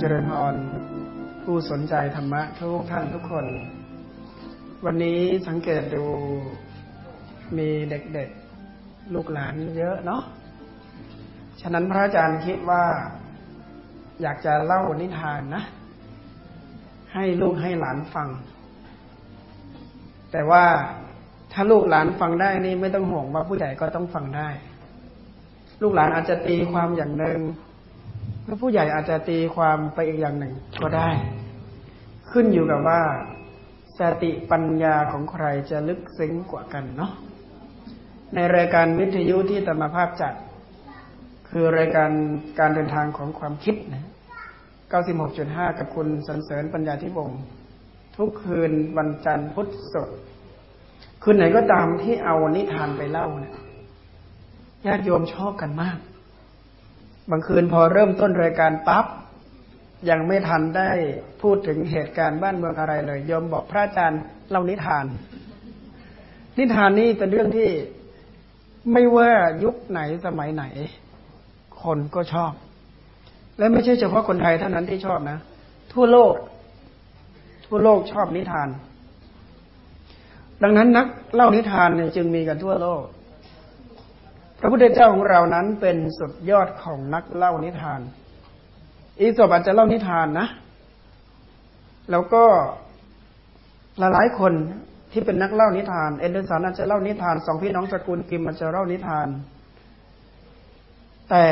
เจริญพรผู้สนใจธรรมะทุกท่านทุกคน วันนี้สังเกตดูมีเด็กๆ ลูกหลานเยอะเนาะฉะนั้นพระอาจารย์คิดว่าอยากจะเล่านิทานนะ ให้ลูกให้หลานฟัง แต่ว่าถ้าลูกหลานฟังได้นี่ไม่ต้องห่วงว่าผู้ใหญ่ก็ต้องฟังได้ ลูกหลานอาจจะตีความอย่างหนึ่ง แล้วผู้ใหญ่อาจจะตีความไปอีกอย่างหนึ่งก็ได้ ขึ้นอยู่กับว่าสติปัญญาของใครจะลึกซึ้งกว่ากันเนาะในรายการวิทยุที่ตมภาพจัด คือรายการการเดินทางของความคิดนะ96.5 กับคุณสันเสริญปัญญาทิบงทุกคืนวันจันทร์พุธศุกร์คืนไหนก็ตามที่เอานิทานไปเล่าเนะี่ยญาติโยมชอบกันมาก บางคืนพอเริ่มต้นรายการปั๊บยังไม่ทันได้พูดถึงเหตุการณ์บ้านเมืองอะไรเลยยมบอกพระอาจารย์เล่านิทาน นิทานนี้เป็นเรื่องที่ไม่ว่ายุคไหนสมัยไหน คนก็ชอบ และไม่ใช่เฉพาะคนไทยเท่านั้นที่ชอบนะ ทั่วโลก ทั่วโลกชอบนิทาน ดังนั้นนักเล่านิทานเนี่ยจึงมีกันทั่วโลก พระพุทธเจ้าของเรานั้นเป็นสุดยอดของนักเล่านิทาน อีสบอาจจะเล่านิทานนะ แล้วก็หลายๆคนที่เป็นนักเล่านิทาน แอนเดอร์สันอาจจะเล่านิทานสองพี่น้องสกุลกริมม์อาจจะเล่านิทาน แต่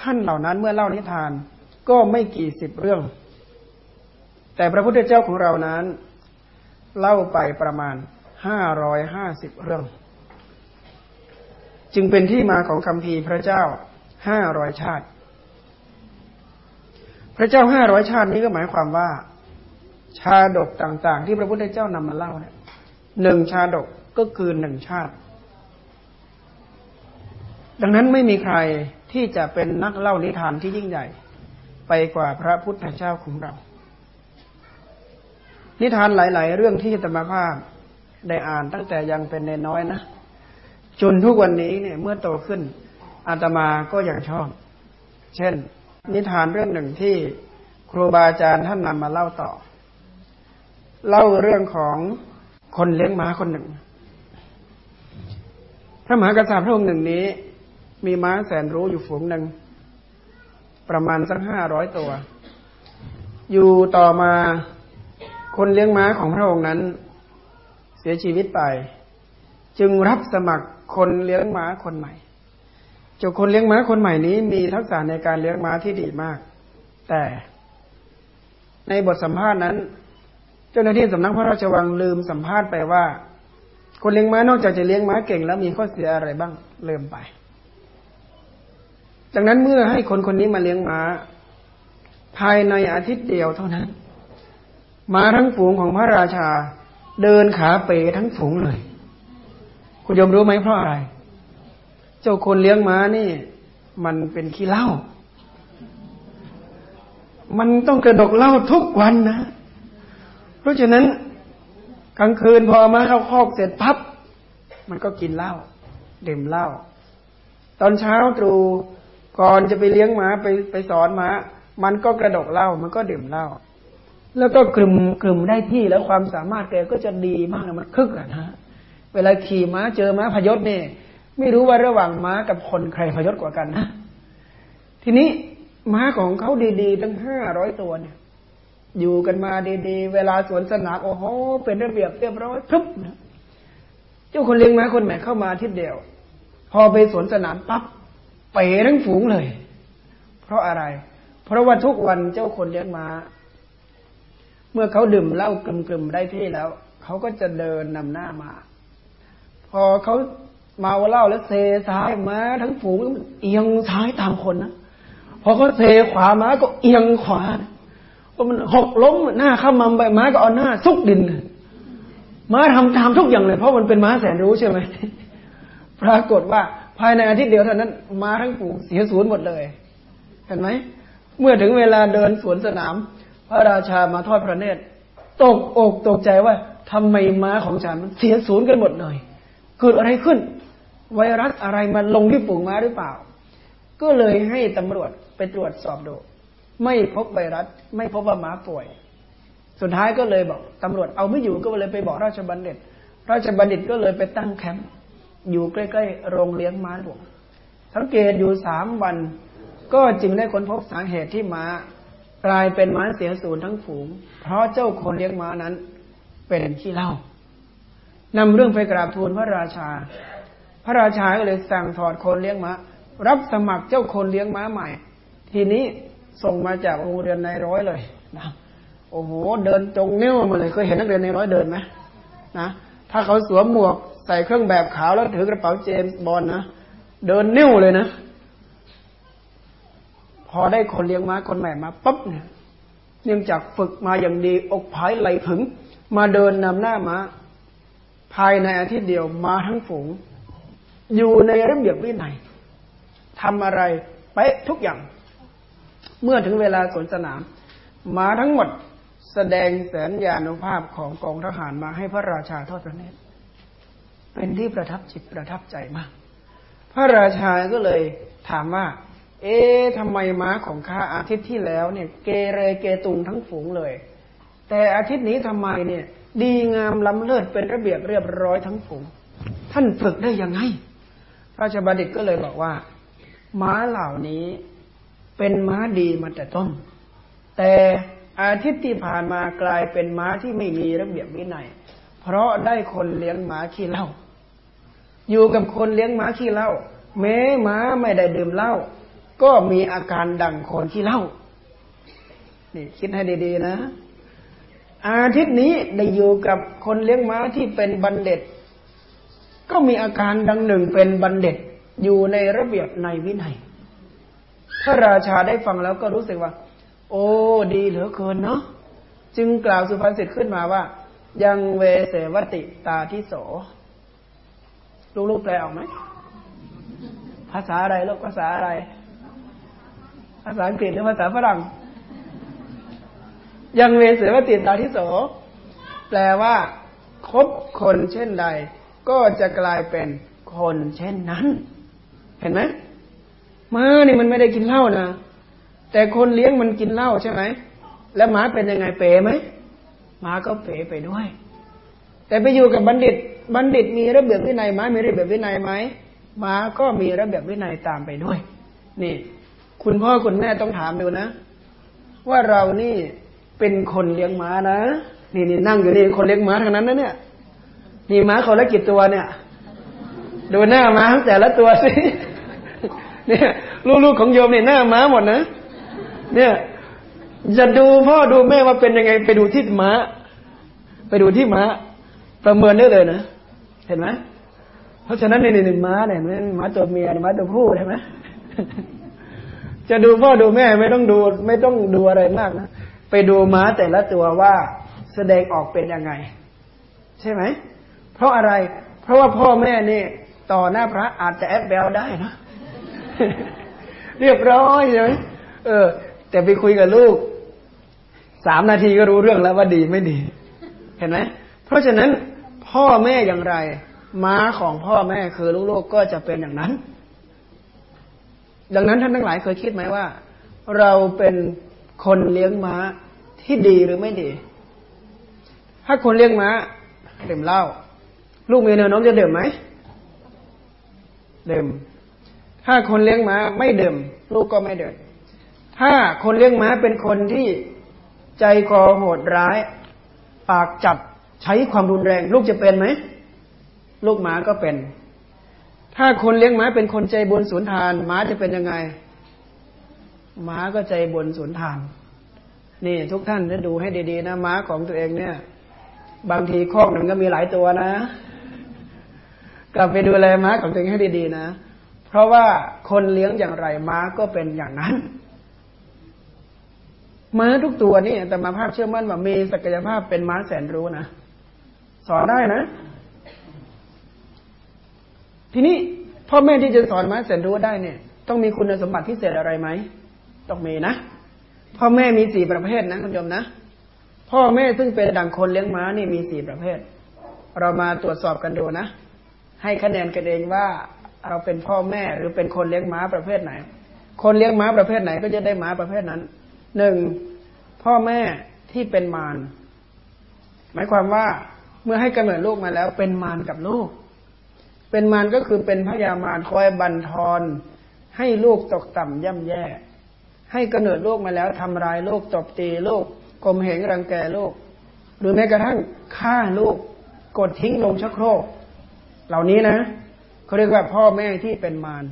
ท่านเหล่านั้นเมื่อเล่านิทานก็ไม่กี่สิบเรื่อง แต่พระพุทธเจ้าของเรานั้น เล่าไปประมาณห้าร้อยห้าสิบเรื่อง จึงเป็นที่มาของคำพีพระเจ้าห้าร้อยชาติ พระเจ้าห้าร้อยชาตินี้ก็หมายความว่า ชาดกต่างๆ ที่พระพุทธเจ้านำมาเล่าเนี่ยหนึ่งชาดกก็คือหนึ่งชาติ ดังนั้นไม่มีใครที่จะเป็นนักเล่านิทานที่ยิ่งใหญ่ ไปกว่าพระพุทธเจ้าของเรา นิทานหลาย ๆ เรื่องที่ธรรมภาพได้อ่านตั้งแต่ยังเป็นเนน้อยนะ จนทุกวันนี้เนี่ยเมื่อโตขึ้นอาตมาก็ยังชอบ เช่น นิทานเรื่องหนึ่งที่ครูบาอาจารย์ท่านนำมาเล่าต่อ เล่าเรื่องของคนเลี้ยงม้าคนหนึ่ง พระมหากษัตริย์พระองค์หนึ่งนี้ มีม้าแสนรู้อยู่ฝูงหนึ่ง ประมาณสักห้าร้อยตัว อยู่ต่อมาคนเลี้ยงม้าของพระองค์นั้น เสียชีวิตไป จึงรับสมัคร คนเลี้ยงม้าคนใหม่เจ้าคนเลี้ยงม้าคนใหม่นี้มีทักษะในการเลี้ยงม้าที่ดีมาก แต่ในบทสัมภาษณ์นั้น เจ้าหน้าที่สำนักพระราชวังลืมสัมภาษณ์ไปว่า คนเลี้ยงม้านอกจากจะเลี้ยงม้าเก่งแล้วมีข้อเสียอะไรบ้างลืมไป ดังนั้นเมื่อให้คนคนนี้มาเลี้ยงม้า ภายในอาทิตย์เดียวเท่านั้นม้าทั้งฝูงของพระราชา เดินขาเป๋ทั้งฝูงเลย คุณยมรู้ไหมเพราะอะไร เจ้าคนเลี้ยงม้านี่ มันเป็นขี้เหล่ามันต้องกระดกเหล้าทุกวันนะ เพราะฉะนั้น กลางคืนพอมาเข้าคอกเสร็จพับ มันก็กินเหล้าดื่มเหล้า ตอนเช้าตรู่ก่อนจะไปเลี้ยงม้าไปไปสอนม้า มันก็กระดกเหล้ามันก็ดื่มเหล้าแล้วก็กลุ่มกลุ่มได้ที่แล้วความสามารถแกก็จะดีมากมันคึกอะนะ เวลาขี่ม้าเจอม้าพยศเนี่ยไม่รู้ว่าระหว่างม้ากับคนใครพยศกว่ากันนะทีนี้ม้าของเขาดีๆ ตั้งห้าร้อยตัวเนี่ย อยู่กันมาดีๆ เวลาสวนสนามโอ้โหเป็นระเบียบเรียบร้อยทึบนะเจ้าคนเลี้ยงม้าคนใหม่เข้ามาทิศเดียว พอไปสวนสนามปั๊บไปทั้งฝูงเลย เพราะอะไร เพราะว่าทุกวันเจ้าคนเลี้ยงม้า เมื่อเขาดื่มเหล้ากลุ่มๆได้ที่แล้ว เขาก็จะเดินนำหน้ามา พอเขาเมาเหล้าแล้วเซซ้ายมาทั้งฝูงเอียงซ้ายตามคนนะพอเขาเซขวามาก็เอียงขวาพอมันหกล้มหน้าข้ามาใบม้าก็เอาหน้าซุกดินม้าทำตามทุกอย่างเลย เพราะมันเป็นม้าแสนรู้ใช่ไหมปรากฏว่าภายในอาทิตย์เดียวเท่านั้นม้าทั้งฝูงเสียศูนย์หมดเลย เห็นไหมเมื่อถึงเวลาเดินสวนสนาม พระราชามาทอดพระเนตรตกอกตกใจว่าทำไมม้าของฉันมันเสียศูนย์กันหมดเลย เกิดอะไรขึ้น ไวรัสอะไรมันลงที่ฝูงม้าหรือเปล่า ก็เลยให้ตำรวจไปตรวจสอบดู ไม่พบไวรัส ไม่พบว่าม้าป่วย สุดท้ายก็เลยบอกตำรวจเอาไม่อยู่ก็เลยไปบอกราชบัณฑิต ราชบัณฑิตก็เลยไปตั้งแคมป์อยู่ใกล้ๆโรงเลี้ยงม้าหลวงสังเกตอยู่สามวัน ก็จึงได้ค้นพบสาเหตุที่ม้ากลายเป็นม้าเสียสูญทั้งฝูง เพราะเจ้าคนเลี้ยงม้านั้นเป็นขี้เล้า นำเรื่องไปกราบทูลพระราชา พระราชาก็เลยสั่งถอดคนเลี้ยงม้ารับสมัครเจ้าคนเลี้ยงม้าใหม่ ทีนี้ส่งมาจากโรงเรียนในร้อยเลยนะโอ้โห เดินจงนิ้วมาเลยเคยเห็นนักเรียนในร้อยเดินไหมนะถ้าเขาสวมหมวกใส่เครื่องแบบขาวแล้วถือกระเป๋าเจมส์บอลนะเดินนิ้วเลยนะพอได้คนเลี้ยงม้าคนใหม่มาปั๊บเนี่ยเนื่องจากฝึกมาอย่างดีอกผายไหลถึง มาเดินนำหน้าม้า ภายในอาทิตย์เดียวมาทั้งฝูง อยู่ในระเบียบวินัยทำอะไรไปทุกอย่าง เมื่อถึงเวลาสวนสนามมาทั้งหมดแสดงแสนยานุภาพของกองทหารมาให้พระราชาทอดพระเนตรเป็นที่ประทับจิตประทับใจมาก พระราชาก็เลยถามว่า เอ๊ะทำไมม้าของข้าอาทิตย์ที่แล้วเนี่ย เกเรเกตุงทั้งฝูงเลย แต่อาทิตย์นี้ทำไมเนี่ย ดีงามล้ำเลิศเป็นระเบียบเรียบร้อยทั้งฝูงท่านฝึกได้ยังไงพราชบัณฑิตก็เลยบอกว่า ม้าเหล่านี้เป็นม้าดีมาแต่ต้น แต่อาทิตย์ที่ผ่านมากลายเป็นม้าที่ไม่มีระเบียบวินัย เพราะได้คนเลี้ยงม้าขี้เหล้าอยู่กับคนเลี้ยงม้าขี้เหล้าแม้ม้าไม่ได้ดื่มเหล้าก็มีอาการดังคนขี้เหล้านี่คิดให้ดีๆนะ อาทิตย์นี้ได้อยู่กับคนเลี้ยงม้าที่เป็นบัณฑิต ก็มีอาการดังหนึ่งเป็นบัณฑิต อยู่ในระเบียบในวินัยพระราชาได้ฟังแล้วก็รู้สึกว่า โอ้ดีเหลือเกินเนาะจึงกล่าวสุภาษิตขึ้นมาว่า ยังเวเสวติตาทิโสลูกๆแปลออกไหมภาษาอะไรลูกภาษาอะไร ภาษาอังกฤษหรือภาษาฝรั่ง ยังเวเสวติตาทิโส แปลว่าคบคนเช่นใด ก็จะกลายเป็นคนเช่นนั้น เห็นไหมม้านี่มันไม่ได้กินเหล้านะแต่คนเลี้ยงมันกินเหล้าใช่ไหมแล้วหมาเป็นยังไงเป๋ไหมหมาก็เป๋ไปด้วย แต่ไปอยู่กับบัณฑิต บัณฑิตมีระเบียบวินัยไหมมีระเบียบวินัยไหมหมาก็มีระเบียบวินัยตามไปด้วย นี่ คุณพ่อคุณแม่ต้องถามดูนะ ว่าเรานี่ เป็นคนเลี้ยงม้านะนี่นี่นั่งอยู่นี่คนเลี้ยงม้าทั้งนั้นนะเนี่ยนี่ม้าเขาละกี่ตัวเนี่ยดูหน้าม้าแต่ละตัวสิเนี่ยลูกๆของโยมเนี่ยหน้าม้าหมดนะเนี่ยจะดูพ่อดูแม่ว่าเป็นยังไงไปดูที่ม้า ไปดูที่ม้า ประเมินได้เลยนะเห็นไหมเพราะฉะนั้นในหนึ่งม้าเนี่ยม้าตัวเมียม้าตัวผู้ใช่ไหมจะดูพ่อดูแม่ไม่ต้องดู ไม่ต้องดูอะไรมากนะ ไปดูม้าแต่ละตัวว่าแสดงออกเป็นยังไง ใช่ไหม เพราะอะไร เพราะว่าพ่อแม่นี่ต่อหน้าพระอาจจะแอบแบลได้นะ เรียบร้อยใช่ไหมเออ แต่ไปคุยกับลูกสามนาทีก็รู้เรื่องแล้วว่าดีไม่ดี เห็นไหมเพราะฉะนั้นพ่อแม่อย่างไร ม้าของพ่อแม่คือลูกๆก็จะเป็นอย่างนั้น ดังนั้นท่านทั้งหลายเคยคิดไหมว่า เราเป็น คนเลี้ยงม้าที่ดีหรือไม่ดี ถ้าคนเลี้ยงม้าดื่มเหล้าลูกมีแนวโน้มจะดื่มไหมดื่ม ถ้าคนเลี้ยงม้าไม่ดื่ม ลูกก็ไม่ดื่ม ถ้าคนเลี้ยงม้าเป็นคนที่ใจคอโหดร้าย ปากจับใช้ความรุนแรง ลูกจะเป็นไหมลูกหมาก็เป็น ถ้าคนเลี้ยงม้าเป็นคนใจบุญสุนทานม้าจะเป็นยังไง ม้าก็ใจบุญสุนทานนี่ทุกท่านจะดูให้ดีๆนะม้าของตัวเองเนี่ย บางทีคอกหนึ่งก็มีหลายตัวนะ กลับไปดูแลม้าของตัวเองให้ดีๆนะ เพราะว่าคนเลี้ยงอย่างไรม้าก็เป็นอย่างนั้น ม้าทุกตัวนี่แต่มาภาพเชื่อมั่นว่ามีศักยภาพเป็นม้าแสนรู้นะสอนได้นะ ทีนี้พ่อแม่ที่จะสอนม้าแสนรู้ได้เนี่ย ต้องมีคุณสมบัติพิเศษอะไรไหม ต้องมีนะ พ่อแม่มีสี่ประเภทนะคุณผู้ชมนะ พ่อแม่ซึ่งเป็นดังคนเลี้ยงม้านี่มีสี่ประเภท เรามาตรวจสอบกันดูนะ ให้คะแนนกันเองว่าเราเป็นพ่อแม่หรือเป็นคนเลี้ยงม้าประเภทไหน คนเลี้ยงม้าประเภทไหนก็จะได้ม้าประเภทนั้น หนึ่งพ่อแม่ที่เป็นมารหมายความว่าเมื่อให้กำเนิดลูกมาแล้ว เป็นมารกับลูก เป็นมารก็คือเป็นพยามารคอยบันทอนให้ลูกตกต่ำย่ำแย่ ให้กำเนิดโลกมาแล้วทำร้ายโลกตบตีโลกกลมเหงรังแกโลก หรือแม้กระทั่งฆ่าโลกกดทิ้งลงชักโครก เหล่านี้นะเขาเรียกว่าพ่อแม่ที่เป็นมาร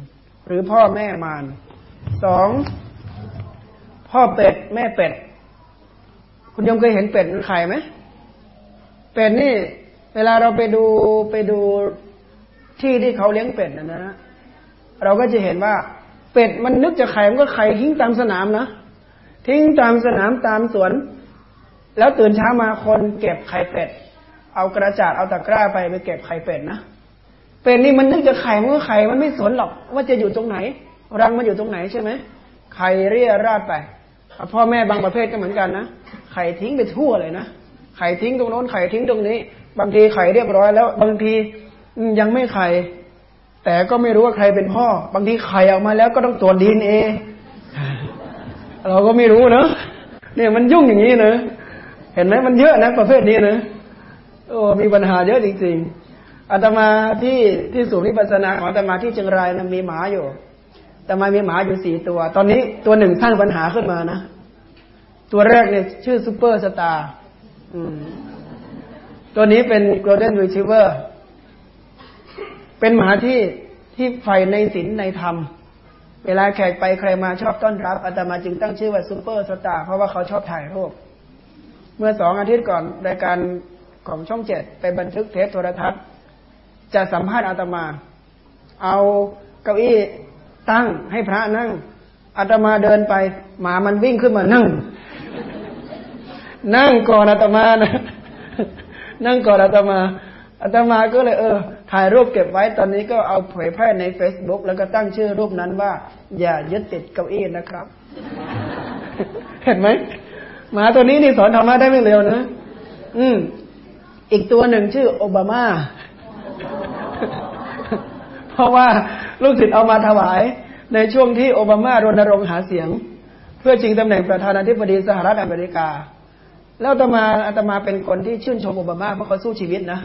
หรือพ่อแม่มารสองพ่อเป็ดแม่เป็ด คุณยมเคยเห็นเป็ดมันไข่ไหมเป็ดนี่ เวลาเราไปดูไปดูที่ที่เขาเลี้ยงเป็ดนะนะเราก็จะเห็นว่า เป็ดมันนึกจะไข่มันก็ไข่ทิ้งตามสนามนะทิ้งตามสนามตามสวน แล้วตื่นเช้ามาคนเก็บไข่เป็ด เอากระจาดเอาตะกร้าไปไปเก็บไข่เป็ดนะเป็ดนี่มันนึกจะไข่มันก็ไข่มันไม่สนหรอก ว่าจะอยู่ตรงไหน รังมันอยู่ตรงไหนใช่ไหมไข่เรียราดไปพ่อแม่บางประเภทก็เหมือนกันนะไข่ทิ้งไปทั่วเลยนะไข่ทิ้งตรงโน้นไข่ทิ้งตรงนี้ บางทีไข่เรียบร้อยแล้ว บางทียังไม่ไข่ แต่ก็ไม่รู้ว่าใครเป็นพ่อ บางทีไข่ออกมาแล้วก็ต้องตรวจดีเอเราก็ไม่รู้เนะเนี่ยมันยุ่งอย่างนี้เนะเห็นไหมมันเยอะนะประเภทนี้นะโอ้มีปัญหาเยอะจริงๆอาตมาที่ที่ศูนย์วิปัสสนาของอาตมาที่เชียงรายนะมีหมาอยู่อาตมามีหมาอยู่สี่ตัว ตอนนี้ตัวหนึ่งสร้างปัญหาขึ้นมานะตัวแรกเนี่ยชื่อซูเปอร์สตาร์ตัวนี้เป็น golden retriever เป็นหมาที่ที่ใฝ่ในศีลในธรรม เวลาแขกไปใครมาชอบต้อนรับอาตมาจึงตั้งชื่อว่าซูเปอร์สตาร์เพราะว่าเขาชอบถ่ายรูป เมื่อสองอาทิตย์ก่อนรายการของช่องเจ็ดไปบันทึกเทปโทรทัศน์ จะสัมภาษณ์อาตมา เอาเก้าอี้ตั้งให้พระนั่งอาตมาเดินไป หมามันวิ่งขึ้นมานั่ง นั่งก่อนอาตมานะ นั่งก่อนอาตมา อาตมาก็เลยเออ ถ่ายรูปเก็บไว้ตอนนี้ก็เอาเผยแพร่ใน Facebook แล้วก็ตั้งชื่อรูปนั้นว่า อย่ายึดติดเก้าอี้นะครับ เห็นไหมหมาตัวนี้นี่สอนธรรมะได้ไม่เร็วนะ อืม อีกตัวหนึ่งชื่อโอบามา เพราะว่าลูกศิษย์เอามาถวาย ในช่วงที่โอบามารณรงค์หาเสียง เพื่อชิงตำแหน่งประธานาธิบดีสหรัฐอเมริกา แล้วอาตมาอาตมาเป็นคนที่ชื่นชมโอบามาเพราะเขาสู้ชีวิตนะ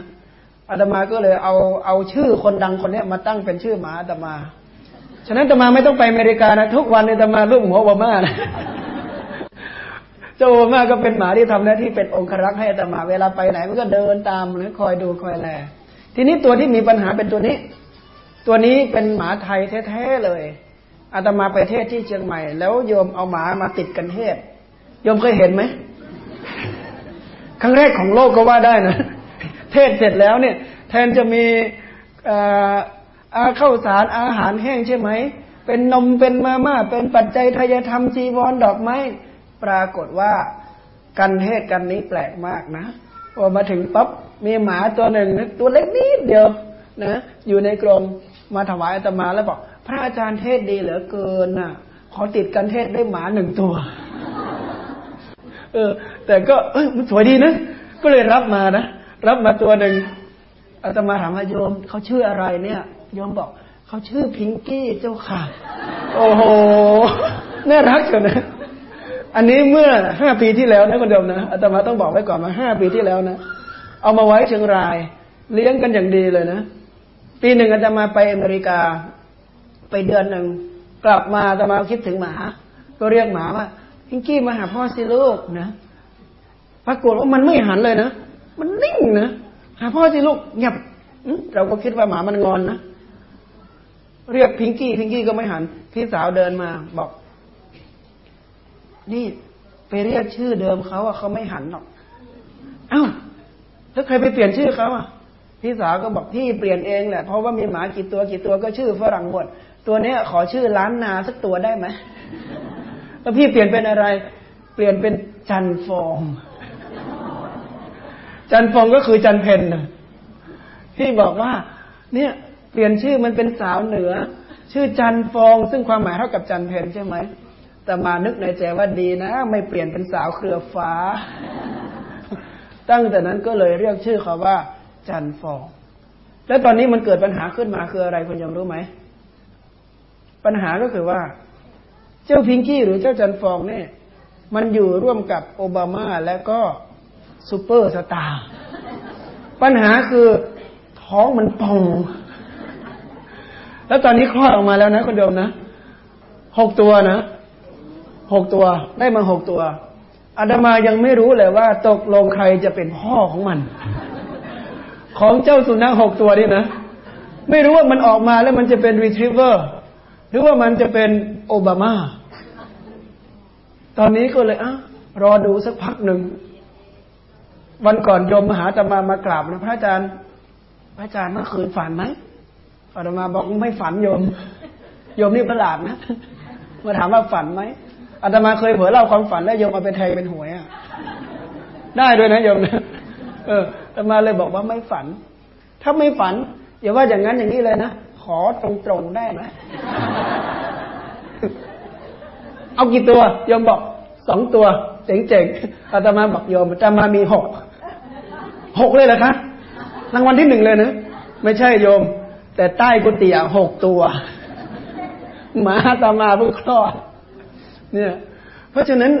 อาตมาก็เลยเอาเอาชื่อคนดังคนนี้มาตั้งเป็นชื่อหมาอาตมา ฉะนั้นอาตมาไม่ต้องไปอเมริกานะทุกวันอาตมารูปหัวโอบามานะเจ้าโอบามาก็เป็นหมาที่ทำหน้าที่เป็นองครักษ์ให้อาตมาเวลาไปไหนมันก็เดินตามหรือคอยดูคอยแล ทีนี้ตัวที่มีปัญหาเป็นตัวนี้ ตัวนี้เป็นหมาไทยแท้ๆเลยอาตมาไปเทศที่เชียงใหม่ แล้วโยมเอาหมามาติดกันเทศโยมเคยเห็นไหมครั้งแรกของโลกก็ว่าได้นะ เทศเสร็จแล้วเนี่ย แทนจะมีอาข้าวสารอาหารแห้งใช่ไหม เป็นนมเป็นมาม่า เป็นปัจจัยทายธรรมจีวรดอกไม้ ปรากฏว่ากันเทศกันนี้แปลกมากนะพอมาถึงปั๊บมีหมาตัวหนึ่งตัวเล็กนิดเดียวนะอยู่ในกรงมาถวายอาตมาแล้วบอก พระอาจารย์เทศดีเหลือเกินน่ะ ขอติดกันเทศได้หมาหนึ่งตัว เออ แต่ก็เออมันสวยดีนะก็เลยรับมานะ รับมาตัวหนึ่งอาตมาถามว่าโยมเขาชื่ออะไรเนี่ยโยมบอกเขาชื่อพิงกี้เจ้าค่ะ โอ้โหน่ารักเชียวนะอันนี้เมื่อห้าปีที่แล้วนะคุณโยมนะอาตมาต้องบอกไว้ก่อนมาห้าปีที่แล้วนะเอามาไว้เชียงราย เลี้ยงกันอย่างดีเลยนะปีหนึ่งอาตมาไปอเมริกา ไปเดือนหนึ่งกลับมาอาตมาคิดถึงหมา ก็เรียกหมาว่าพิงกี้มาหาพ่อสิลูกนะปรากฏว่ามันไม่หันเลยนะ มันนิ่งนะหาพ่อสิลูกเงียบเราก็คิดว่าหมามันงอนนะเรียกพิงกี้พิงกี้ก็ไม่หัน พี่สาวเดินมาบอก นี่ไปเรียกชื่อเดิมเขาอะเขาไม่หันหรอกเอ้าแล้วใครไปเปลี่ยนชื่อเขาอะพี่สาวก็บอกพี่เปลี่ยนเองแหละเพราะว่ามีหมากี่ตัวกี่ตัวก็ชื่อฝรั่งหมดตัวเนี้ยขอชื่อล้านนาสักตัวได้ไหมแล้วพี่เปลี่ยนเป็นอะไร เปลี่ยนเป็นจันฟอง จันฟองก็คือจันเพนนะที่บอกว่า เนี่ย เปลี่ยนชื่อมันเป็นสาวเหนือ ชื่อจันฟอง ซึ่งความหมายเท่ากับจันเพนใช่ไหมแต่มานึกในใจว่าดีนะ ไม่เปลี่ยนเป็นสาวเครือฟ้า ตั้งแต่นั้นก็เลยเรียกชื่อเขาว่า จันฟอง แล้วตอนนี้มันเกิดปัญหาขึ้นมาคืออะไรคุณโยมรู้ไหมปัญหาก็คือว่า เจ้าพิงกี้หรือเจ้าจันฟองเนี่ย มันอยู่ร่วมกับโอบามาและก็ ซูเปอร์สตาร์ปัญหาคือท้องมันป่อง แล้วตอนนี้คลอดออกมาแล้วนะคนเดิมนะหกตัวนะหกตัว ได้มาหกตัวอาดามายังไม่รู้เลยว่า ตกลงใครจะเป็นพ่อของมัน ของเจ้าสุนัขหกตัวนี่นะ ไม่รู้ว่ามันออกมาแล้วมันจะเป็นรีทรีเวอร์หรือว่ามันจะเป็นโอบามา ตอนนี้ก็เลยอะรอดูสักพักหนึ่ง วันก่อนโยมมหาตมามากราบนะพระอาจารย์ พระอาจารย์เมื่อคืนฝันไหมอาตมาบอกไม่ฝันโยม โยมนี่ประหลาดนะมาถามว่าฝันไหมอาตมาเคยเผยเล่าความฝันแล้วโยมเอาไปแทงเป็นหวยอะ ได้ด้วยนะโยมนะเอออาตมาเลยบอกว่าไม่ฝัน ถ้าไม่ฝันอย่าว่าอย่างนั้นอย่างนี้เลยนะขอตรงๆได้ไหมเอากี่ตัวโยมบอกสองตัวเจ๋งๆอาตมาบอกโยมอาตมามีหก หกเลยเหรอคะรางวัลที่หนึ่งเลยนะไม่ใช่โยม แต่ใต้กุฏิหกตัวหมาตามาเพิ่งคลอดเนี่ย เพราะฉะนั้น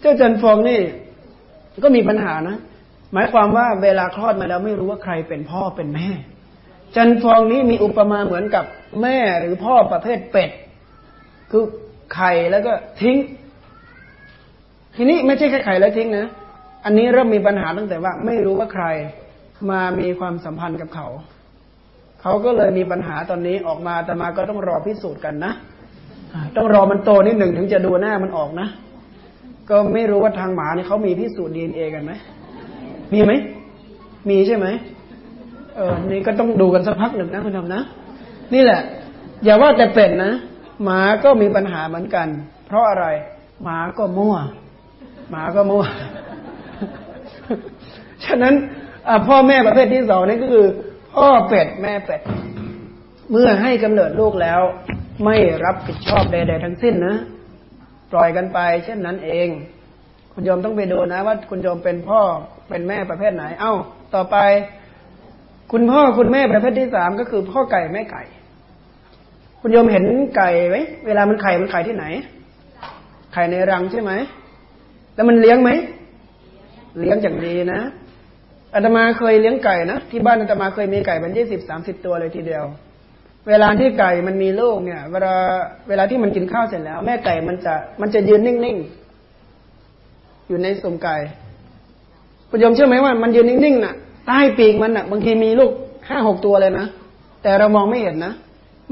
เจ้าจันฟองนี่ ก็มีปัญหานะหมายความว่าเวลาคลอดมาแล้วไม่รู้ว่าใครเป็นพ่อเป็นแม่ จันฟองนี้มีอุปมาเหมือนกับแม่หรือพ่อประเภทเป็ด คือไข่แล้วก็ทิ้ง ทีนี้ไม่ใช่แค่ไข่แล้วทิ้งนะ อันนี้เริ่มมีปัญหาตั้งแต่ว่า ไม่รู้ว่าใครมามีความสัมพันธ์กับเขา เขาก็เลยมีปัญหาตอนนี้ออกมาแต่มาก็ต้องรอพิสูจน์กันนะต้องรอมันโตนิดหนึ่งถึงจะดูหน้ามันออกนะ ก็ไม่รู้ว่าทางหมาเนี่ยเขามีพิสูจน์ดีเอ็นเอกันไหมมีไหมมีใช่ไหมเออนี่ก็ต้องดูกันสักพักหนึ่งนะคุณทำนะ นี่แหละ อย่าว่าแต่เป็ดนะหมาก็มีปัญหาเหมือนกัน เพราะอะไร หมาก็มั่ว หมาก็มั่ว ฉะนั้นพ่อแม่ประเภทที่สองนี่ก็คือ พ่อเป็ดแม่เป็ด เมื่อให้กำเนิดลูกแล้ว ไม่รับผิดชอบใดๆทั้งสิ้นนะ ปล่อยกันไป เช่นนั้นเอง คุณโยมต้องไปดูนะ ว่าคุณโยมเป็นพ่อเป็นแม่ประเภทไหน เอ้า ต่อไป คุณพ่อคุณแม่ประเภทที่สามก็คือ พ่อไก่แม่ไก่ คุณโยมเห็นไก่ไหมเวลามันไข่มันไข่ที่ไหน ไข่ในรังใช่ไหมแล้วมันเลี้ยงไหม เลี้ยงอย่างดีนะอาตมาเคยเลี้ยงไก่นะที่บ้านอาตมาเคยมีไก่เป็นยี่สิบสามสิบตัวเลยทีเดียว เวลาที่ไก่มันมีลูกเนี่ย เวลาเวลาที่มันกินข้าวเสร็จแล้ว แม่ไก่มันจะมันจะยืนนิ่งๆอยู่ในสุ่มไก่คุณโยมเชื่อไหมว่ามันยืนนิ่งๆน่ะใต้ปีกมันน่ะ บางทีมีลูกห้าหกตัวเลยนะแต่เรามองไม่เห็นนะ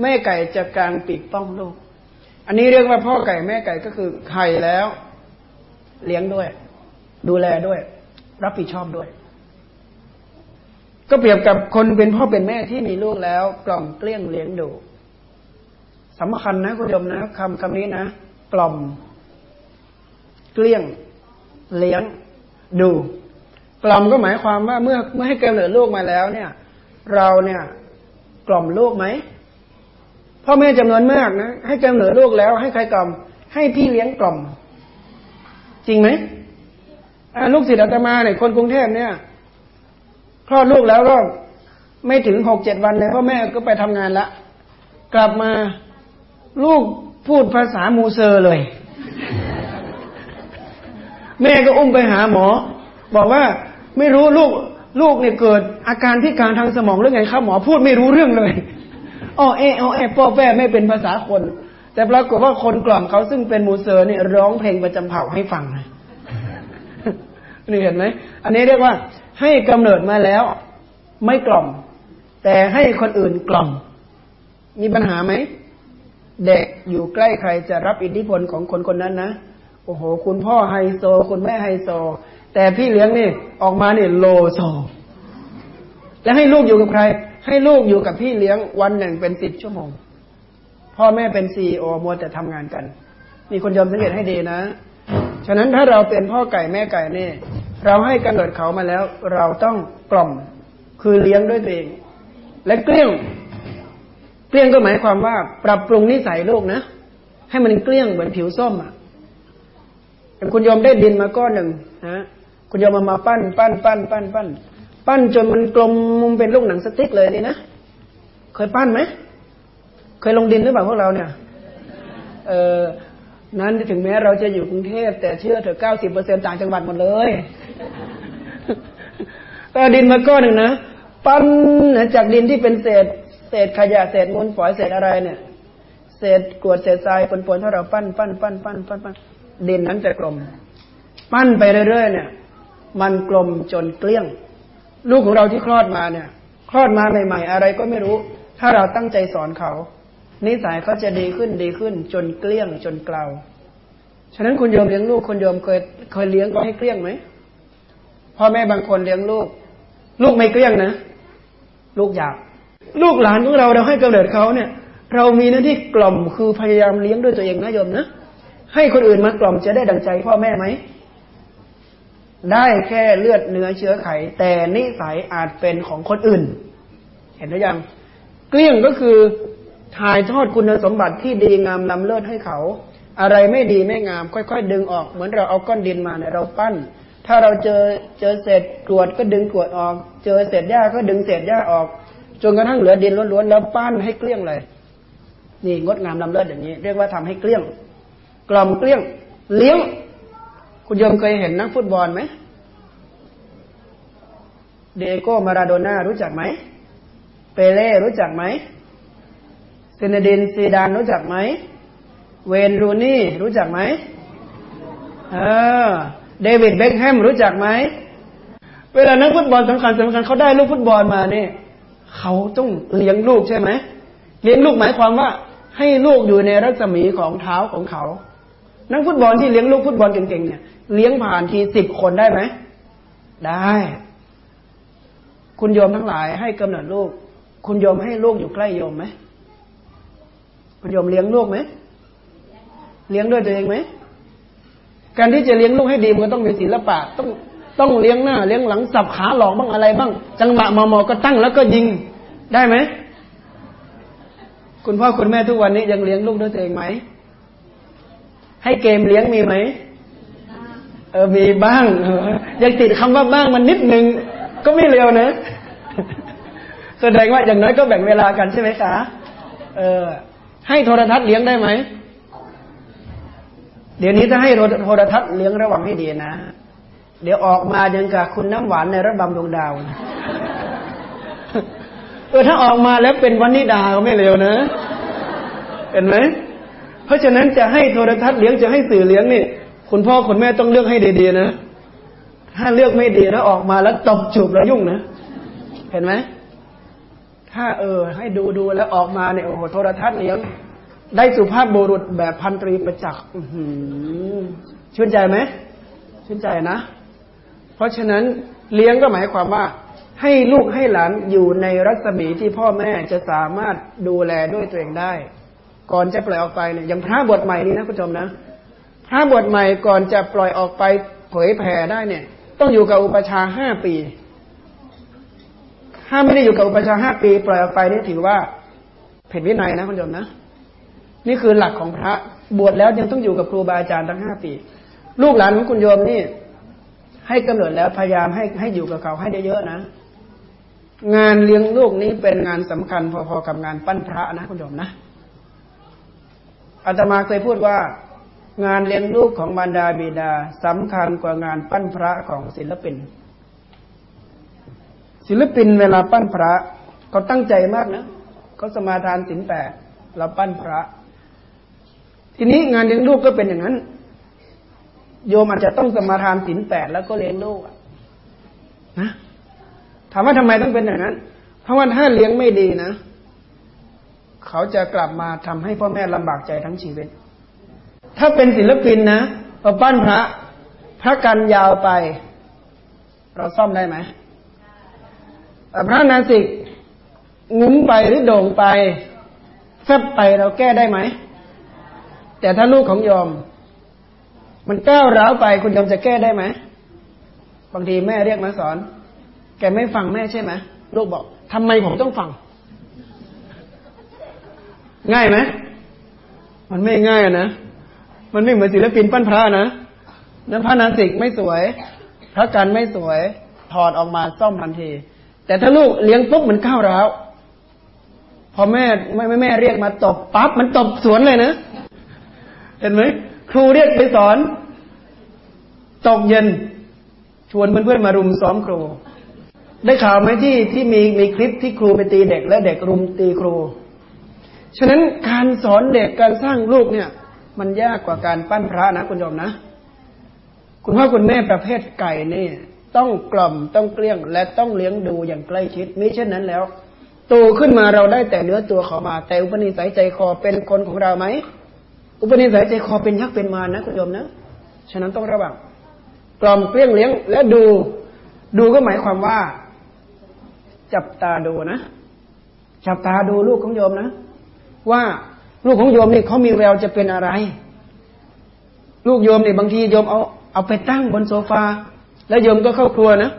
แม่ไก่จะกางปีกป้องลูก อันนี้เรียกว่าพ่อไก่แม่ไก่ก็คือไข่แล้ว เลี้ยงด้วย ดูแลด้วย รับผิดชอบด้วย ก็เปรียบกับคนเป็นพ่อเป็นแม่ที่มีลูกแล้ว กล่อมเกลี้ยงเลี้ยงดูสำคัญนะคุณโยมนะคำคำนี้นะ กล่อม เกลี้ยง เลี้ยง ดู กล่อมก็หมายความว่าเมื่อเมื่อให้กำเนิดลูกมาแล้ว เนี่ย เราเนี่ย กล่อมลูกไหมพ่อแม่จำนวนมากนะให้กำเนิดลูกแล้ว ให้ใครกล่อม ให้พี่เลี้ยงกล่อม จริงไหม ลูกศิษย์อาตมาเนี่ยคนกรุงเทพเนี่ยคลอดลูกแล้วก็ไม่ถึงหกเจ็ดวันเลยพ่อแม่ก็ไปทำงานละกลับมาลูกพูดภาษามูเซอร์เลย แม่ก็อุ้มไปหาหมอ บอกว่าไม่รู้ลูกลูกเนี่ยเกิดอาการที่การทางสมองหรือไงครับหมอพูดไม่รู้เรื่องเลยอ้อเอออเอป้อแป้ไม่เป็นภาษาคน แต่ปรากฏว่าคนกล่อมเขาซึ่งเป็นมูเซอร์เนี่ยร้องเพลงประจำเผ่าให้ฟังนี่ เห็นไหม อันนี้เรียกว่า ให้กำเนิดมาแล้ว ไม่กล่อม แต่ให้คนอื่นกล่อม มีปัญหาไหม เด็กอยู่ใกล้ใครจะรับอิทธิพลของคนคนนั้นนะ โอ้โห คุณพ่อไฮโซ คุณแม่ไฮโซ แต่พี่เลี้ยงนี่ออกมาเนี่ยโลโซ แล้วให้ลูกอยู่กับใคร ให้ลูกอยู่กับพี่เลี้ยงวันหนึ่งเป็นสิบชั่วโมง พ่อแม่เป็นซีโอมัวแต่ทำงานกัน มีคนยอมสังเกตให้ดีนะ ฉะนั้นถ้าเราเป็นพ่อไก่แม่ไก่เนี่ยเราให้กำเนิดเขามาแล้ว เราต้องกล่อมคือเลี้ยงด้วยตัวเอง และเกลี้ยง เกลี้ยงก็หมายความว่า ปรับปรุงนิสัยลูกนะ ให้มันเกลี้ยงเหมือนผิวส้มอะคุณยอมได้ดินมาก้อนหนึ่งนะคุณยอมมามาปั้น ปั้นปั้นปั้นปั้นปั้นจนมันกลมมุมเป็นลูกหนังสติ๊กเลยนี่นะเคยปั้นไหมเคยลงดินหรือเปล่าพวกเราเนี่ย เออ นั้นถึงแม้เราจะอยู่กรุงเทพแต่เชื่อเถอะเก้าสิบเปอร์เซ็นต่างจังหวัดหมดเลยก็ดินมาก้อนหนึ่งนะปั้นจากดินที่เป็นเศษ เศษขยะเศษมูลฝอยเศษอะไรเนี่ย เศษกรวดเศษทรายปนๆถ้าเราปั้นปั้นปั้นปั้นปั้นปั้นดินนั้นจะกลม ปั้นไปเรื่อยๆเนี่ย มันกลมจนเกลี้ยง ลูกของเราที่คลอดมาเนี่ย คลอดมาใหม่ ๆ อะไรก็ไม่รู้ ถ้าเราตั้งใจสอนเขา นิสัยเขาจะดีขึ้นดีขึ้น จนเกลี้ยงจนเกลาฉะนั้นคุณโยมเลี้ยงลูกคุณโยมเคยเคยเลี้ยงก็ให้เกลี้ยงไหมพ่อแม่บางคนเลี้ยงลูก ลูกไม่เกลี้ยงนะ ลูกอยาก ลูกหลานของเราเราให้กำเนิดเขาเนี่ย เรามีหน้าที่กล่อมคือพยายามเลี้ยงด้วยตัวเองนะโยมนะให้คนอื่นมากล่อมจะได้ดังใจพ่อแม่ไหมได้แค่เลือดเนื้อเชื้อไข แต่นิสัยอาจเป็นของคนอื่น เห็นหรือยัง เกลี้ยงก็คือ ถ่ายทอดคุณสมบัติที่ดีงามนำเลิศให้เขา อะไรไม่ดีไม่งาม ค่อย ๆ ดึงออก เหมือนเราเอาก้อนดินมาเนี่ยเราปั้น ถ้าเราเจอเจอเศษกรวดก็ดึงกรวดออก เจอเศษหญ้าก็ดึงเศษหญ้าออก จนกระทั่งเหลือดินล้วนๆแล้วปั้นให้เกลี้ยงเลย นี่งดงามนำเลิศอย่างนี้ เรียกว่าทำให้เกลี้ยง กล่อมเกลี้ยง เลี้ยง คุณโยมเคยเห็นนักฟุตบอลไหมเดโก้มาราโดน่ารู้จักไหม เปเล่รู้จักไหม เซนเดนซีดานรู้จักไหม เวนรูนี่รู้จักไหม เออ เดวิดเบคแฮมรู้จักไหม เวลานักฟุตบอลสำคัญสำคัญเขาได้ลูกฟุตบอลมาเนี่ยเขาต้องเลี้ยงลูกใช่ไหม เลี้ยงลูกหมายความว่า ให้ลูกอยู่ในรัศมีของเท้าของเขา นักฟุตบอลที่เลี้ยงลูกฟุตบอลเก่งๆเนี่ย เลี้ยงผ่านทีสิบคนได้ไหม ได้ คุณโยมทั้งหลายให้กำเนิดลูก คุณโยมให้ลูกอยู่ใกล้โยมไหม คุณโยมเลี้ยงลูกไหมเลี้ยงด้วยตัวเองไหมการที่จะเลี้ยงลูกให้ดีมันต้องมีศิลปะต้องต้องเลี้ยงหน้า เลี้ยงหลังสับขาหลอกบ้างอะไรบ้าง จังหวะมอมอก็ตั้งแล้วก็ยิงได้ไหมคุณพ่อคุณแม่ทุกวันนี้ยังเลี้ยงลูกด้วยตัวเองไหมให้เกมเลี้ยงมีไหมเออมีบ้างยังติดคำว่าบ้างมันนิดนึงก็ไม่เร็วนะแสดงว่าอย่างน้อยก็แบ่งเวลากันใช่ไหมคะเออ ให้โทรทัศน์เลี้ยงได้ไหม เดี๋ยวนี้ถ้าให้โทรทัศน์เลี้ยงระวังให้ดีนะ เดี๋ยวออกมายังกับคุณน้ำหวานในระบำดวงดาวเออถ้าออกมาแล้วเป็นวันนิดาก็ไม่เร็วนะ เห็นไหม เพราะฉะนั้นจะให้โทรทัศน์เลี้ยงจะให้สื่อเลี้ยงนี่ คุณพ่อคุณแม่ต้องเลือกให้ดีๆนะ ถ้าเลือกไม่ดีแล้วออกมาแล้วตบจูบแล้วยุ่งนะ เห็นไหม ถ้าเออ ให้ดูดูแล้วออกมาเนี่ยโอ้โหโทรทัศน์เลี้ยได้สุภาพบุรุษแบบพันตรีประจักษ์ชื่นใจไหมชื่นใจนะ เพราะฉะนั้นเลี้ยงก็หมายความว่า ให้ลูกให้หลานอยู่ในรัศมีที่พ่อแม่จะสามารถดูแลด้วยตัวเองได้ ก่อนจะปล่อยออกไปเนี่ยอย่างพระบทใหม่นี้นะคุณผู้ชมนะพระบทใหม่ก่อนจะปล่อยออกไปเผยแผ่ได้เนี่ย ต้องอยู่กับอุปชาห้าปี ถ้าไม่ได้อยู่กับอุปชาห้าปี ปล่อยออกไปนี่ถือว่าผิดวินัยนะคุณโยมนะ นี่คือหลักของพระบวชแล้วยังต้องอยู่กับครูบาอาจารย์ทั้งห้าปี ลูกหลานของคุณโยมนี่ ให้กำเนิดแล้วพยายามให้ให้อยู่กับเขาให้ได้เยอะนะ งานเลี้ยงลูกนี้เป็นงานสำคัญพอๆกับงานปั้นพระนะคุณโยมนะอาตมาเคยพูดว่างานเลี้ยงลูกของบรรดาบิดาสำคัญกว่างานปั้นพระของศิลปิน ศิลปินเวลาปั้นพระเขาตั้งใจมากนะเขาสมาทานศีลแปดเราปั้นพระ ทีนี้งานเลี้ยงลูกก็เป็นอย่างนั้น โยมอาจจะต้องสมาทานศีลแปดแล้วก็เลี้ยงลูกนะถามว่าทำไมต้องเป็นอย่างนั้น เพราะว่าถ้าเลี้ยงไม่ดีนะเขาจะกลับมาทำให้พ่อแม่ลำบากใจทั้งชีวิต ถ้าเป็นศิลปินนะพอปั้นพระ พระกันยาวไป เราซ่อมได้ไหม พระนาสิกงุ้มไปหรือโด่งไปแฟบไปเราแก้ได้ไหม แต่ถ้าลูกของยอม มันก้าวร้าวไปคุณยอมจะแก้ได้ไหมบางทีแม่เรียกมาสอน แกไม่ฟังแม่ใช่ไหมลูกบอกทำไมผมต้องฟัง ง่ายไหมมันไม่ง่ายนะมันไม่เหมือนศิลปินปั้นพระนะนั้นพระนาสิกไม่สวย พระกันไม่สวย ถอดออกมาซ่อมทันที แต่ถ้าลูกเลี้ยงปุ๊บมันก้าวร้าวพอแม่ไม่แม่เรียกมาตบปั๊บมันตบสวนเลยนะเห็นไหมครูเรียกไปสอนตกเย็น ชวนเพื่อนๆมารุมซ้อมครู ได้ข่าวไหมที่ที่มีมีคลิปที่ครูไปตีเด็ก และเด็กรุมตีครู ฉะนั้นการสอนเด็กการสร้างลูกเนี่ย มันยากกว่าการปั้นพระนะคุณโยมนะ คุณพ่อคุณแม่ประเภทไก่เนี่ย ต้องกล่อมต้องเกลี้ยง และต้องเลี้ยงดูอย่างใกล้ชิดมิเช่นนั้นแล้วโตขึ้นมาเราได้แต่เนื้อตัวเขามา แต่อุปนิสัยใจคอเป็นคนของเราไหมอุปนิสัยใจคอเป็นยักษ์เป็นมารนะคุณโยมนะฉะนั้นต้องระวังกล่อมเกลี้ยงเลี้ยง และดู ดูก็หมายความว่า จับตาดูนะจับตาดูลูกของโยมนะ ว่าลูกของโยมนี่เขามีแววจะเป็นอะไร ลูกโยมเนี่บางทีโยมเอาเอาไปตั้งบนโซฟา แล้วโยมก็เข้าครัวนะ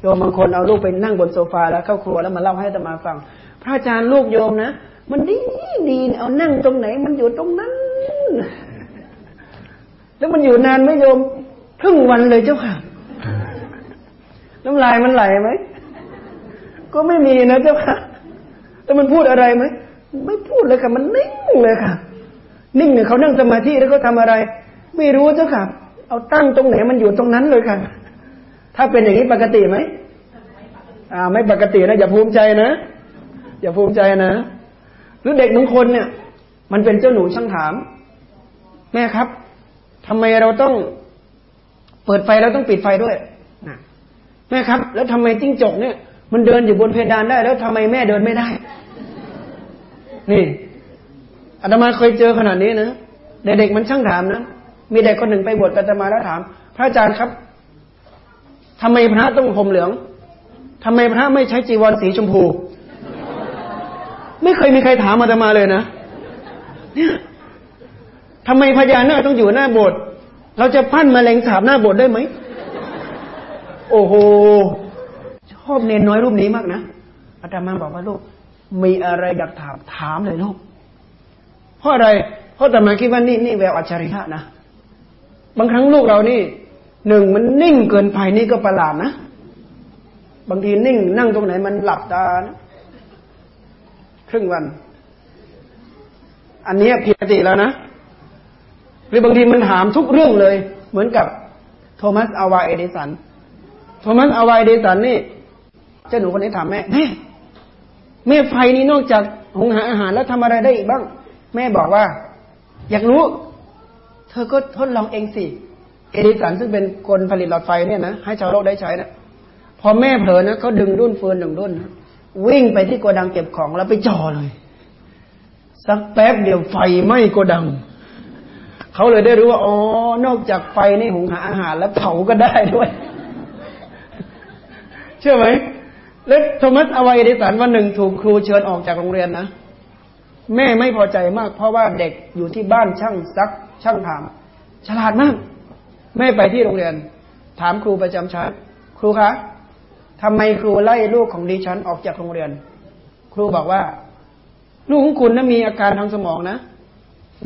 โยมบางคนเอาลูกไปนั่งบนโซฟาแล้วเข้าครัวแล้วมาเล่าให้ตมาฟัง พระอาจารย์ลูกโยมนะมันดีดีเอานั่งตรงไหน มันอยู่ตรงนั้น แล้วมันอยู่นานไหมโยมครึ่งวันเลยเจ้าค่ะ น้ำลายมันไหลไหม ก็ไม่มีนะเจ้าค่ะ แล้วมันพูดอะไรไหม ไม่พูดเลยค่ะ มันนิ่งเลยค่ะ นิ่งเนี่ยเขานั่งสมาธิแล้วเขาทาอะไร ไม่รู้เจ้าค่ะ เอาตั้งตรงไหนมันอยู่ตรงนั้นเลยค่ะ ถ้าเป็นอย่างนี้ปกติไหมอ่า ไม่ปกตินะอย่าภูมิใจนะอย่าภูมิใจนะหรือเด็กบางคนเนี่ย มันเป็นเจ้าหนูช่างถาม แม่ครับทำไมเราต้องเปิดไฟแล้วต้องปิดไฟด้วยนะแม่ครับ แล้วทำไมจิ้งจกเนี่ย มันเดินอยู่บนเพดานได้ แล้วทำไมแม่เดินไม่ได้ นี่อาตมาเคยเจอขนาดนี้นะเด็กๆมันช่างถามนะ มีเด็กคนหนึ่งไปบวชกับอาตมาแล้วถาม พระอาจารย์ครับทำไมพระต้องห่มเหลืองทำไมพระไม่ใช้จีวรสีชมพู ไม่เคยมีใครถามอาตมาเลยนะเนี่ยทำไมพญานาคต้องอยู่หน้าโบสถ์เราจะพันมาแรงสาบหน้าโบสถ์ได้ไหม โอ้โห ชอบเนนน้อยรูปนี้มากนะอาตมาบอกว่าลูก มีอะไรอยากถามถามเลยลูก เพราะอะไร เพราะอาตมาคิดว่านี่นี่แววอัจฉริยะนะ บางครั้งลูกเรานี่หนึ่งมันนิ่งเกินไปนี่ก็ประหลาดนะ บางทีนิ่งนั่งตรงไหนมันหลับตานะครึ่งวัน อันนี้ผิดปกติแล้วนะ หรือบางทีมันถามทุกเรื่องเลย เหมือนกับโทมัสอาวาเอเดสัน โทมัสอาวาเอเดสันนี่ เจ้าหนูคนนี้ถามแม่ แม่แม่ไฟนี้นอกจากหุงหาอาหารแล้วทำอะไรได้อีกบ้าง แม่บอกว่า อยากรู้ ธอก็ทดลองเองสิ เอดิสันซึ่งเป็นคนผลิตหลอดไฟเนี่ยนะให้ชาวโลกได้ใช้นะพอแม่เผลอนะเขาดึงรุ่นเฟืนหนึ่งรุ่นนะวิ่งไปที่โกดังเก็บของแล้วไปจ่อเลย สักแป๊บเดียวไฟไหม้โกดัง เขาเลยได้รู้ว่าอ๋อนอกจากไฟในหุงหาอาหารแล้วเผาก็ได้ด้วย เชื่อไหมเล็กโทมัสอวัยเอดิสันวันหนึ่งถูกครูเชิญออกจากโรงเรียนนะแม่ไม่พอใจมากเพราะว่าเด็กอยู่ที่บ้านช่างซัก ช่างถาม ฉลาดมากแม่ไปที่โรงเรียน ถามครูประจำชั้น ครูคะทำไมครูไล่ลูกของดิฉันออกจากโรงเรียน ครูบอกว่า ลูกของคุณนะมีอาการทางสมองนะ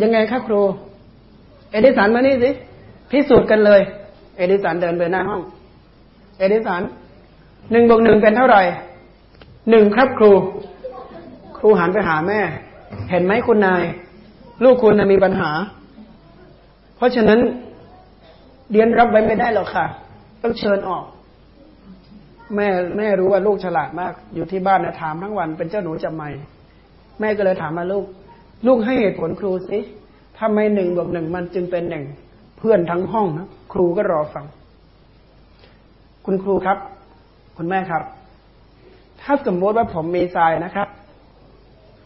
ยังไงคะครู เอดิสันมานี่สิ พิสูจน์กันเลย เอดิสันเดินไปหน้าห้อง เอดิสันหนึ่งบวกหนึ่งเป็นเท่าไหร่หนึ่งครับครู ครูหันไปหาแม่ เห็นไหมคุณนาย ลูกคุณนะมีปัญหา เพราะฉะนั้นเรียนรับไว้ไม่ได้หรอกค่ะ ต้องเชิญออก แม่แม่รู้ว่าลูกฉลาดมาก อยู่ที่บ้านนะถามทั้งวันเป็นเจ้าหนูจำไม่แม่ก็เลยถามมาลูก ลูกให้เหตุผลครูสิทำไมหนึ่งบวกหนึ่งมันจึงเป็นหนึ่งเพื่อนทั้งห้องนะครูก็รอฟัง คุณครูครับ คุณแม่ครับ ถ้าสมมติว่าผมมีทรายนะครับ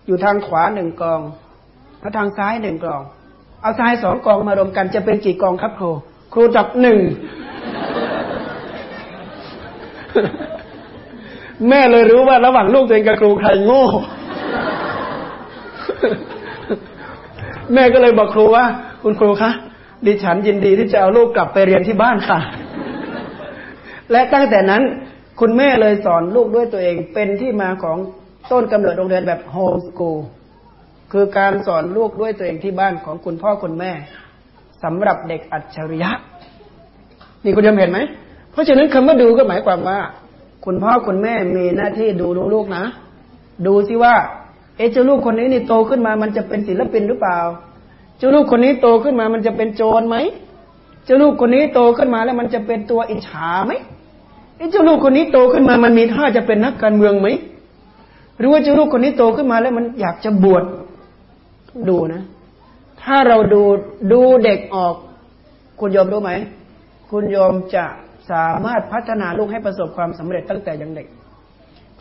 อยู่ทางขวาหนึ่งกอง แล้วทางซ้ายหนึ่งกอง เอาทรายสองกองมารวมกันจะเป็นกี่กองครับครู ครูจับหนึ่ง แม่เลยรู้ว่าระหว่างลูกตัวเองกับครูใครโง่ แม่ก็เลยบอกครูว่า คุณครูคะดิฉันยินดีที่จะเอาลูกกลับไปเรียนที่บ้านค่ะ และตั้งแต่นั้น คุณแม่เลยสอนลูกด้วยตัวเองเป็นที่มาของต้นกำเนิดโรงเรียนแบบโฮมสกูล คือการสอนลูกด้วยตัวเองที่บ้านของคุณพ่อคุณแม่สำหรับเด็กอัจฉริยะ นี่คุณยมเห็นไหม เพราะฉะนั้นคำว่าดูก็หมายความว่า คุณพ่อคุณแม่มีหน้าที่ดูลูกนะ ดูสิว่า เอเจ้าลูกคนนี้นี่โตขึ้นมามันจะเป็นศิลปินหรือเปล่า เจ้าลูกคนนี้โตขึ้นมามันจะเป็นโจรไหม เจ้าลูกคนนี้โตขึ้นมาแล้วมันจะเป็นตัวอิจฉาไหมไอ้เจ้าลูกคนนี้โตขึ้นมามันมีท่าจะเป็นนักการเมืองไหม หรือว่าเจ้าลูกคนนี้โตขึ้นมาแล้วมันอยากจะบวช ดูนะ ถ้าเราดูดูเด็กออก คุณยอมรู้ไหม คุณยอมจะสามารถพัฒนาลูกให้ประสบความสำเร็จตั้งแต่ยังเด็ก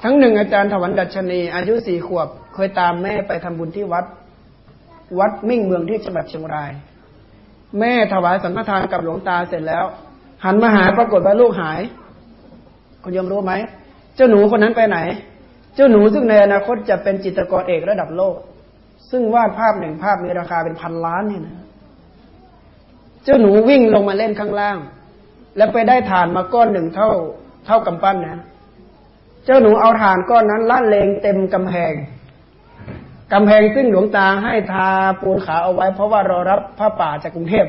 ทั้งหนึ่งอาจารย์ถวันดัชนี อายุสี่ขวบ เคยตามแม่ไปทำบุญที่วัด วัดมิ่งเมืองที่จังหวัดเชียงราย แม่ถวายสังฆทานกับหลวงตาเสร็จแล้ว หันมาหาปรากฏว่าลูกหาย คุณยอมรู้ไหม เจ้าหนูคนนั้นไปไหน เจ้าหนูซึ่งในอนาคตจะเป็นจิตรกรเอกระดับโลก ซึ่งวาดภาพหนึ่งภาพมีราคาเป็นพันล้านเนี่ยนะ เจ้าหนูวิ่งลงมาเล่นข้างล่าง แล้วไปได้ฐานมาก้อนหนึ่งเท่า เท่ากำปั้นนะ เจ้าหนูเอาฐานก้อนนั้นละเลงเต็มกำแพงกำแพงซึ่งหลวงตาให้ทาปูนขาเอาไว้ เพราะว่ารอรับผ้าป่าจากกรุงเทพ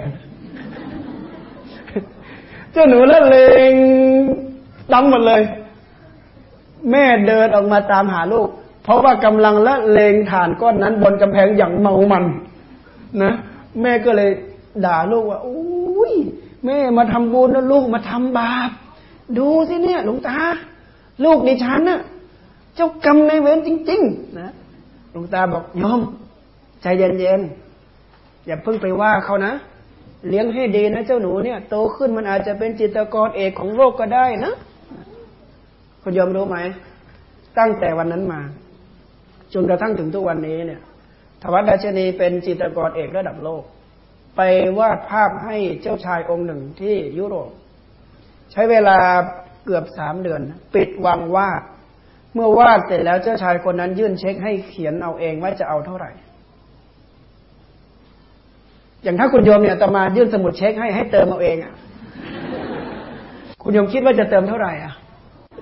เจ้าหนูละเลงดำหมดเลย แม่เดินออกมาตามหาลูก เพราะว่ากำลังละเลงฐานก้อนนั้นบนกำแพงอย่างเมามันนะแม่ก็เลยด่าลูกว่าอุ้ยแม่มาทำบุญแล้วลูกมาทำบาป ดูสิเนี่ย หลวงตา ลูกดิฉันน่ะ เจ้ากรรมในเวรจริง ๆ นะหลวงตาบอกโยมใจเย็นๆอย่าเพิ่งไปว่าเขานะเลี้ยงให้ดีนะเจ้าหนูเนี่ยโตขึ้นมันอาจจะเป็นจิตกรเอกของโลกก็ได้นะคุณยอมรู้ไหม ตั้งแต่วันนั้นมา จนกระทั่งถึงทุกวันนี้เนี่ยทวัตดัชนีเป็นจิตรกรเอกระดับโลก ไปวาดภาพให้เจ้าชายองค์หนึ่งที่ยุโรป ใช้เวลาเกือบสามเดือน ปิดวังวาด เมื่อวาดเสร็จแล้วเจ้าชายคนนั้นยื่นเช็คให้เขียนเอาเองว่าจะเอาเท่าไหร่ อย่างถ้าคุณโยมเนี่ยตมายื่นสมุดเช็คให้ให้เติมเอาเองอะคุณโยมคิดว่าจะเติมเท่าไหร่อะ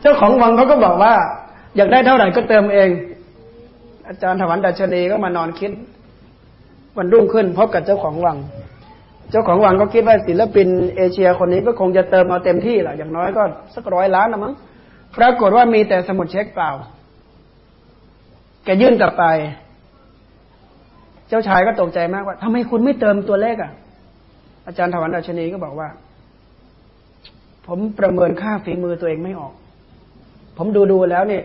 เจ้าของวังเขาก็บอกว่า อยากได้เท่าไหร่ก็เติมเอง อาจารย์ถวันดัชนีก็มานอนคิด วันรุ่งขึ้นพบกับเจ้าของวัง เจ้าของวังก็คิดว่าศิลปินเอเชียคนนี้ก็คงจะเติมเอาเต็มที่แหละอย่างน้อยก็สักร้อยล้านนะมั้งปรากฏว่ามีแต่สมุดเช็คเปล่า แกยื่นกลับไป เจ้าชายก็ตกใจมากว่าทำไมคุณไม่เติมตัวเลขอะ อาจารย์ถวันดัชนีก็บอกว่า ผมประเมินค่าฝีมือตัวเองไม่ออก ผมดูดูแล้วเนี่ย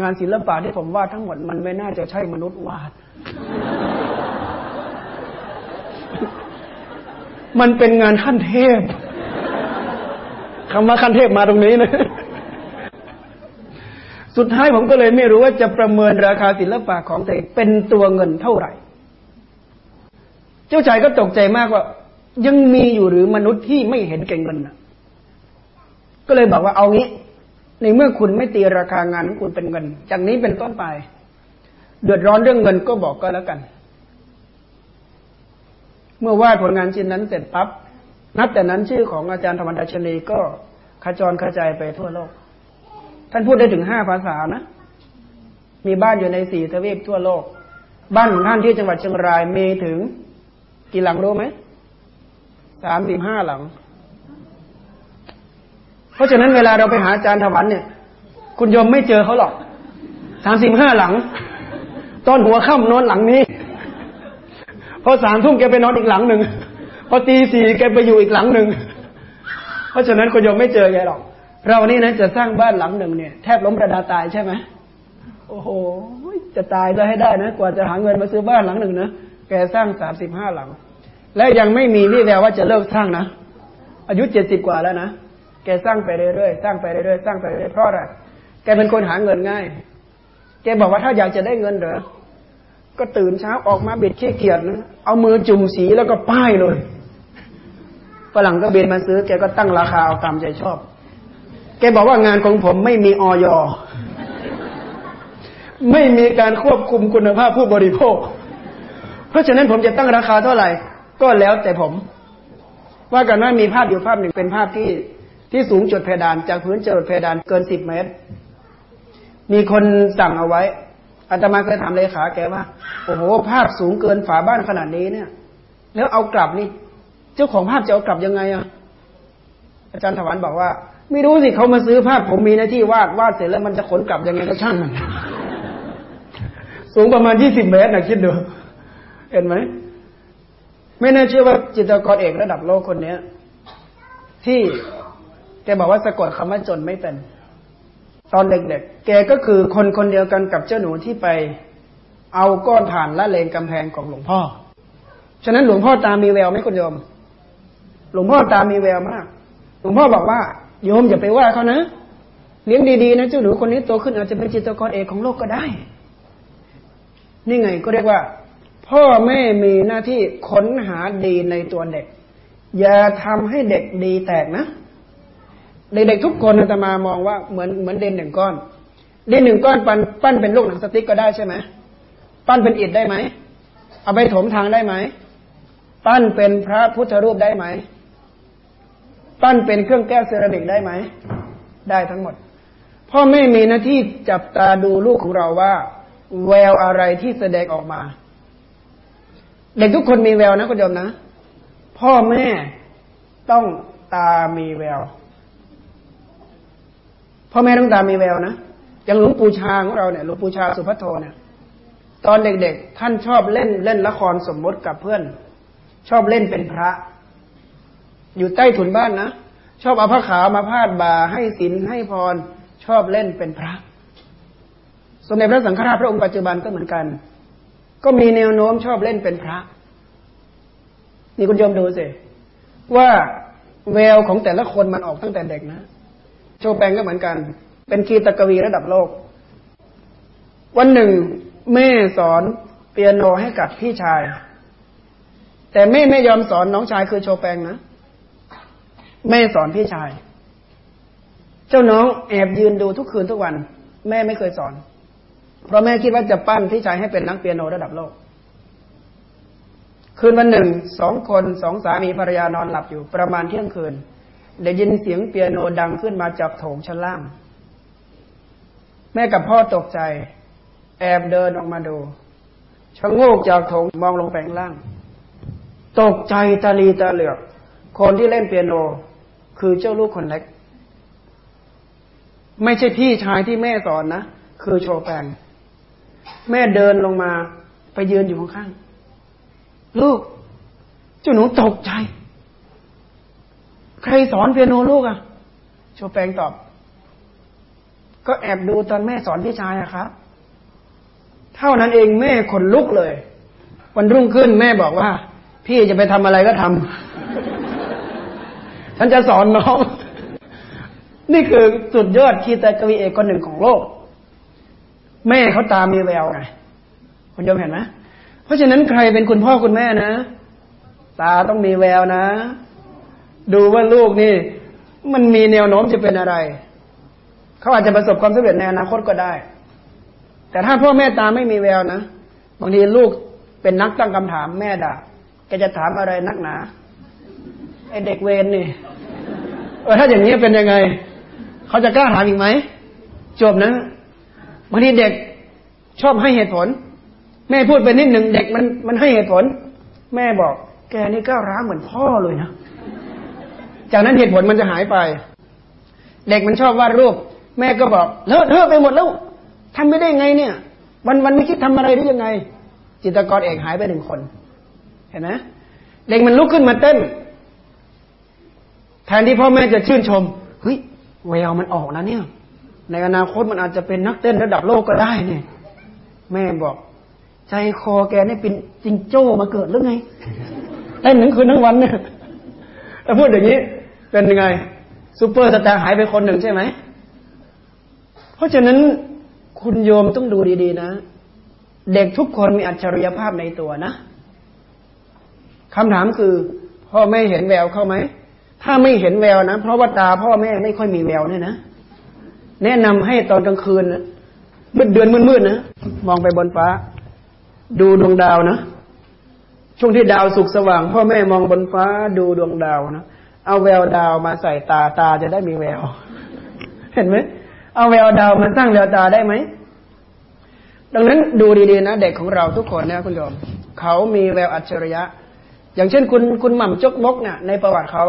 งานศิลปะที่ผมวาดทั้งหมดมันไม่น่าจะใช่มนุษย์วาด มันเป็นงานขั้นเทพคำว่าขั้นเทพมาตรงนี้นะ สุดท้ายผมก็เลยไม่รู้ว่าจะประเมินราคาศิลปะของตัวเองเป็นตัวเงินเท่าไหร่ เจ้าชายก็ตกใจมากว่า ยังมีอยู่หรือมนุษย์ที่ไม่เห็นเก่งเงินนะก็เลยบอกว่าเอางี้ ในเมื่อคุณไม่ตีราคางานของคุณเป็นเงิน จากนี้เป็นต้นไป เดือดร้อนเรื่องเงินก็บอกก็แล้วกัน เมื่อวาดผลงานชิ้นนั้นเสร็จปั๊บนับแต่นั้นชื่อของอาจารย์ธรรมดัชนีก็ขจรกระจายไปทั่วโลก ท่านพูดได้ถึงห้าภาษานะ มีบ้านอยู่ในสี่ทวีปทั่วโลก บ้านของท่านที่จังหวัดเชียงรายมีถึงกี่หลังรู้ไหมสามสิบห้าหลัง เพราะฉะนั้นเวลาเราไปหาอาจารย์ถวันเนี่ย คุณยมไม่เจอเขาหรอกสามสิบห้าหลัง ตอนหัวค่ำนอนหลังนี้ พอสามทุ่มแกไปนอนอีกหลังหนึ่ง พอตีสี่แกไปอยู่อีกหลังหนึ่ง เพราะฉะนั้นคุณยมไม่เจอแกหรอก เรานี่นะจะสร้างบ้านหลังหนึ่งเนี่ยแทบล้มกระดาตายใช่ไหมโอ้โห จะตายจะให้ได้นะ กว่าจะหาเงินมาซื้อบ้านหลังหนึ่งนะ แกสร้างสามสิบห้าหลัง และยังไม่มีวี่แววว่าจะเลิกสร้างนะ อายุเจ็ดสิบกว่าแล้วนะ แกสร้างไปเรื่อยๆ สร้างไปเรื่อยๆ สร้างไปเรื่อยๆ เพราะอะไร แกเป็นคนหาเงินง่าย แกบอกว่าถ้าอยากจะได้เงินเหรอ ก็ตื่นเช้าออกมาเบิดขี้เกียจนะ เอามือจุ่มสีแล้วก็ป้ายเลยฝรั่งก็เบนมาซื้อ แกก็ตั้งราคาเอาตามใจชอบ แกบอกว่างานของผมไม่มีออยไม่มีการควบคุมคุณภาพผู้บริโภค เพราะฉะนั้นผมจะตั้งราคาเท่าไหร่ ก็แล้วแต่ผม ว่ากันว่ามีภาพอยู่ภาพหนึ่งเป็นภาพที่ ที่สูงจุดเพดานจากพื้นจรดเพดานเกินสิบเมตร มีคนสั่งเอาไว้อาตมาเคยถามเลขาแกว่า โอ้โห ภาพสูงเกินฝาบ้านขนาดนี้เนี่ย แล้วเอากลับนี่ เจ้าของภาพจะเอากลับยังไงอะ อาจารย์ถวันบอกว่า ไม่รู้สิเขามาซื้อภาพผมมีหน้าที่วาดวาดเสร็จแล้วมันจะขนกลับยังไงก็ช่างมัน สูงประมาณยี่สิบเมตรนะคิดดู เห็นไหม ไม่น่าเชื่อว่าจิตรกรเอกระดับโลกคนเนี้ย ที่ แกบอกว่าสะกดคำว่าจนไม่เป็น ตอนเด็กๆ แกก็คือคนคนเดียวกันกับเจ้าหนูที่ไปเอาก้อนถ่านละเลงกำแพงของหลวงพ่อ ฉะนั้นหลวงพ่อตามีแววไหมคุณโยม หลวงพ่อตามีแววมาก หลวงพ่อบอกว่าโยมอย่าไปว่าเขานะเลี้ยงดีๆนะเจ้าหนูคนนี้โตขึ้นอาจจะเป็นจิตกรเอกของโลกก็ได้ นี่ไงก็เรียกว่า พ่อแม่มีหน้าที่ค้นหาดีในตัวเด็ก อย่าทำให้เด็กดีแตกนะ เด็กๆทุกคนอาตมามองว่าเหมือนเหมือนเด่นหนึ่งก้อนเด่นหนึ่งก้อนปั้นปั้นเป็นลูกหนังสติ๊กก็ได้ใช่ไหมปั้นเป็นอิฐได้ไหมเอาไปถมทางได้ไหมปั้นเป็นพระพุทธรูปได้ไหมปั้นเป็นเครื่องแก้วเซรามิกได้ไหมได้ทั้งหมด พ่อแม่มีหน้าที่จับตาดูลูกของเราว่า แววอะไรที่แสดงออกมา เด็กทุกคนมีแววนะคุณโยมนะ พ่อแม่ต้องตามีแวว พ่อแม่ต้องตามีแววนะอย่างหลวงปู่ชาของเราเนี่ยหลวงปู่ชาสุภัทโทเนี่ยตอนเด็กๆ ท่านชอบเล่นเล่นละครสมมติกับเพื่อน ชอบเล่นเป็นพระ อยู่ใต้ถุนบ้านนะชอบเอาผ้าขาวมาพาดบ่าให้ศีลให้พร ชอบเล่นเป็นพระ สมเด็จพระสังฆราชพระองค์ปัจจุบันก็เหมือนกัน ก็มีแนวโน้มชอบเล่นเป็นพระ นี่คุณโยมดูสิว่าแววของแต่ละคนมันออกตั้งแต่เด็กนะ โชแปงก็เหมือนกัน เป็นคีตกวีระดับโลก วันหนึ่ง แม่สอนเปียโนให้กับพี่ชาย แต่แม่ไม่ยอมสอนน้องชายคือโชแปงนะ แม่สอนพี่ชาย เจ้าน้องแอบยืนดูทุกคืนทุกวัน แม่ไม่เคยสอน เพราะแม่คิดว่าจะปั้นพี่ชายให้เป็นนักเปียโนระดับโลกคืนวันหนึ่งสองคนสองสามีภรรยานอนหลับอยู่ประมาณเที่ยงคืน ได้ยินเสียงเปียโนดังขึ้นมาจากโถงชั้นล่าง แม่กับพ่อตกใจ แอบเดินออกมาดูชะโงกจากโถงมองลงไปข้างล่าง ตกใจตาลีตาเหลือก คนที่เล่นเปียโน คือเจ้าลูกคนเล็ก ไม่ใช่พี่ชายที่แม่สอนนะ คือโชแปงแม่เดินลงมาไปยืนอยู่ข้างๆลูกเจ้าหนูตกใจ ใครสอนเปียโนลูกอะโชแปงตอบ ก็แอบดูตอนแม่สอนพี่ชายอะครับ เท่านั้นเองแม่ขนลุกเลย วันรุ่งขึ้นแม่บอกว่า พี่จะไปทำอะไรก็ทำฉันจะสอนน้อง นี่คือสุดยอดคีตกวีเอกคนหนึ่งของโลก แม่เขาตามีแววไงคุณยมเห็นไหมเพราะฉะนั้นใครเป็นคุณพ่อคุณแม่นะ ตาต้องมีแววนะ ดูว่าลูกนี่ มันมีแนวโน้มจะเป็นอะไร เขาอาจจะประสบความสำเร็จในอนาคตก็ได้ แต่ถ้าพ่อแม่ตาไม่มีแววนะบางทีลูกเป็นนักตั้งคำถามแม่ด่าแกจะถามอะไรนักหนาไอเด็กเวนนี่เออถ้าอย่างนี้เป็นยังไง เขาจะกล้าถามอีกไหมจบนะบางทีเด็กชอบให้เหตุผล แม่พูดไปนิดหนึ่งเด็กมันมันให้เหตุผล แม่บอก แกนี่ก้าวร้าวเหมือนพ่อเลยนะ จากนั้นเหตุผลมันจะหายไป เด็กมันชอบวาดรูป แม่ก็บอกเลอะเทอะไปหมดแล้วทำไม่ได้ไงเนี่ย วันวันไม่คิดทำอะไรได้ยังไง จิตรกรเอกหายไปหนึ่งคน เห็นไหมเด็กมันลุกขึ้นมาเต้น แทนที่พ่อแม่จะชื่นชมเฮ้ยแววมันออกนะเนี่ย ในอนาคตมันอาจจะเป็นนักเต้นระดับโลกก็ได้เนี่ย แม่บอก ใจคอแกนี่เป็นจิงโจ้มาเกิดหรือไงเต้นทั้งคืนทั้งวันเนี่ย ถ้าพูดอย่างนี้เป็นยังไงซูเปอร์สตาร์หายไปคนหนึ่งใช่ไหม เพราะฉะนั้นคุณโยมต้องดูดีๆนะ เด็กทุกคนมีอัจฉริยภาพในตัวนะคำถามคือ พ่อแม่เห็นแววเข้าไหม ถ้าไม่เห็นแววนะ เพราะว่าตาพ่อแม่ไม่ค่อยมีแววเนี่ยนะ แนะนำให้ตอนกลางคืนมืดเดือนมืดๆนะ มองไปบนฟ้า ดูดวงดาวนะ ช่วงที่ดาวสุกสว่าง พ่อแม่มองบนฟ้าดูดวงดาวนะเอาแววดาวมาใส่ตาตาจะได้มีแวว เห็นไหมเอาแววดาวมาสร้างแววตาได้ไหมดังนั้นดูดีๆนะเด็กของเราทุกคนนะคุณโยมเขามีแววอัจฉริยะ อย่างเช่นคุณคุณหม่ำจกมกเนี่ยในประวัติเขา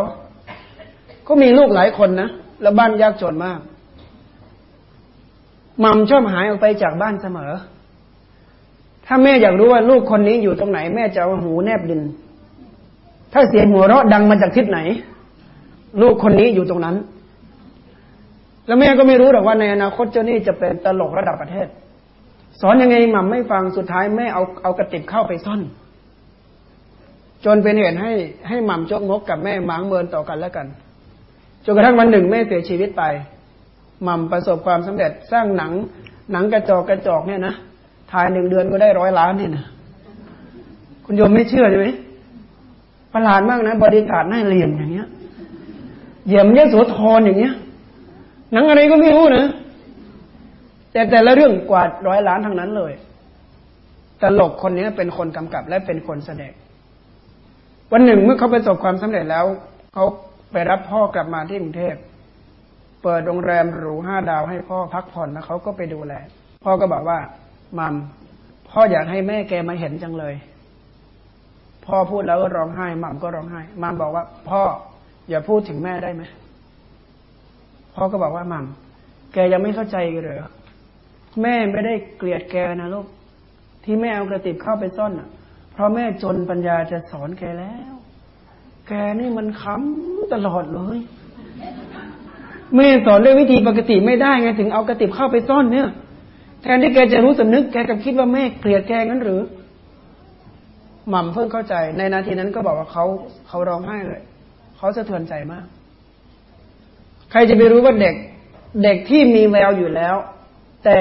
ก็มีลูกหลายคนนะแล้วบ้านยากจนมากหม่ำชอบหายออกไปจากบ้านเสมอ ถ้าแม่อยากรู้ว่าลูกคนนี้อยู่ตรงไหน แม่จะเอาหูแนบดิน ถ้าเสียงหัวเราะดังมาจากทิศไหน ลูกคนนี้อยู่ตรงนั้น แล้วแม่ก็ไม่รู้หรอกว่าในอนาคตเจ้านี่จะเป็นตลกระดับประเทศ สอนยังไงหม่ำไม่ฟังสุดท้ายแม่เอาเอากระติบเข้าไปซ่อน จนเป็นเหตุให้ให้หม่ำจกมกกับแม่หมางเมินต่อกันแล้วกันจนกระทั่งวันหนึ่งแม่เสียชีวิตไปหม่ำประสบความสำเร็จสร้างหนังหนังกระจอกกระจอกเนี่ยนะ ถ่ายหนึ่งเดือนก็ได้ร้อยล้านเนี่ยนะคุณโยมไม่เชื่อใช่ไหมประหลาดมากนะ บริการหน้าเหลี่ยมอย่างเงี้ยเหยี่ยมเยโสธรอย่างเงี้ย หนังอะไรก็ไม่รู้นะแต่แต่ละเรื่องกว่าร้อยล้านทั้งนั้นเลยตลกคนนี้เป็นคนกำกับและเป็นคนแสดง วันหนึ่งเมื่อเขาประสบความสำเร็จแล้ว เขาไปรับพ่อกลับมาที่กรุงเทพเปิดโรงแรมหรูห้าดาวให้พ่อพักผ่อนแล้วเขาก็ไปดูแล พ่อก็บอกว่า มัมพ่ออยากให้แม่แกมาเห็นจังเลย พ่อพูดแล้วก็ร้องไห้มัมก็ร้องไห้มัมบอกว่า พ่ออย่าพูดถึงแม่ได้ไหมพ่อก็บอกว่ามัมแกยังไม่เข้าใจเหรอแม่ไม่ได้เกลียดแกนะลูกที่แม่เอากระติบเข้าไปซ่อนอะ เพราะแม่จนปัญญาจะสอนแกแล้ว แกนี่มันค้ำตลอดเลยแม่สอนด้วยวิธีปกติไม่ได้ไงถึงเอากระติบเข้าไปซ่อนเนี่ย แทนที่แกจะรู้สำนึกแกกับคิดว่าแม่เกลียดแกงั้นหรือ หม่ำเพิ่งเข้าใจ ในนาทีนั้นก็บอกว่าเขาเขาร้องไห้เลยเขาสะเทือนใจมาก ใครจะไปรู้ว่าเด็ก เด็กที่มีแววอยู่แล้ว แต่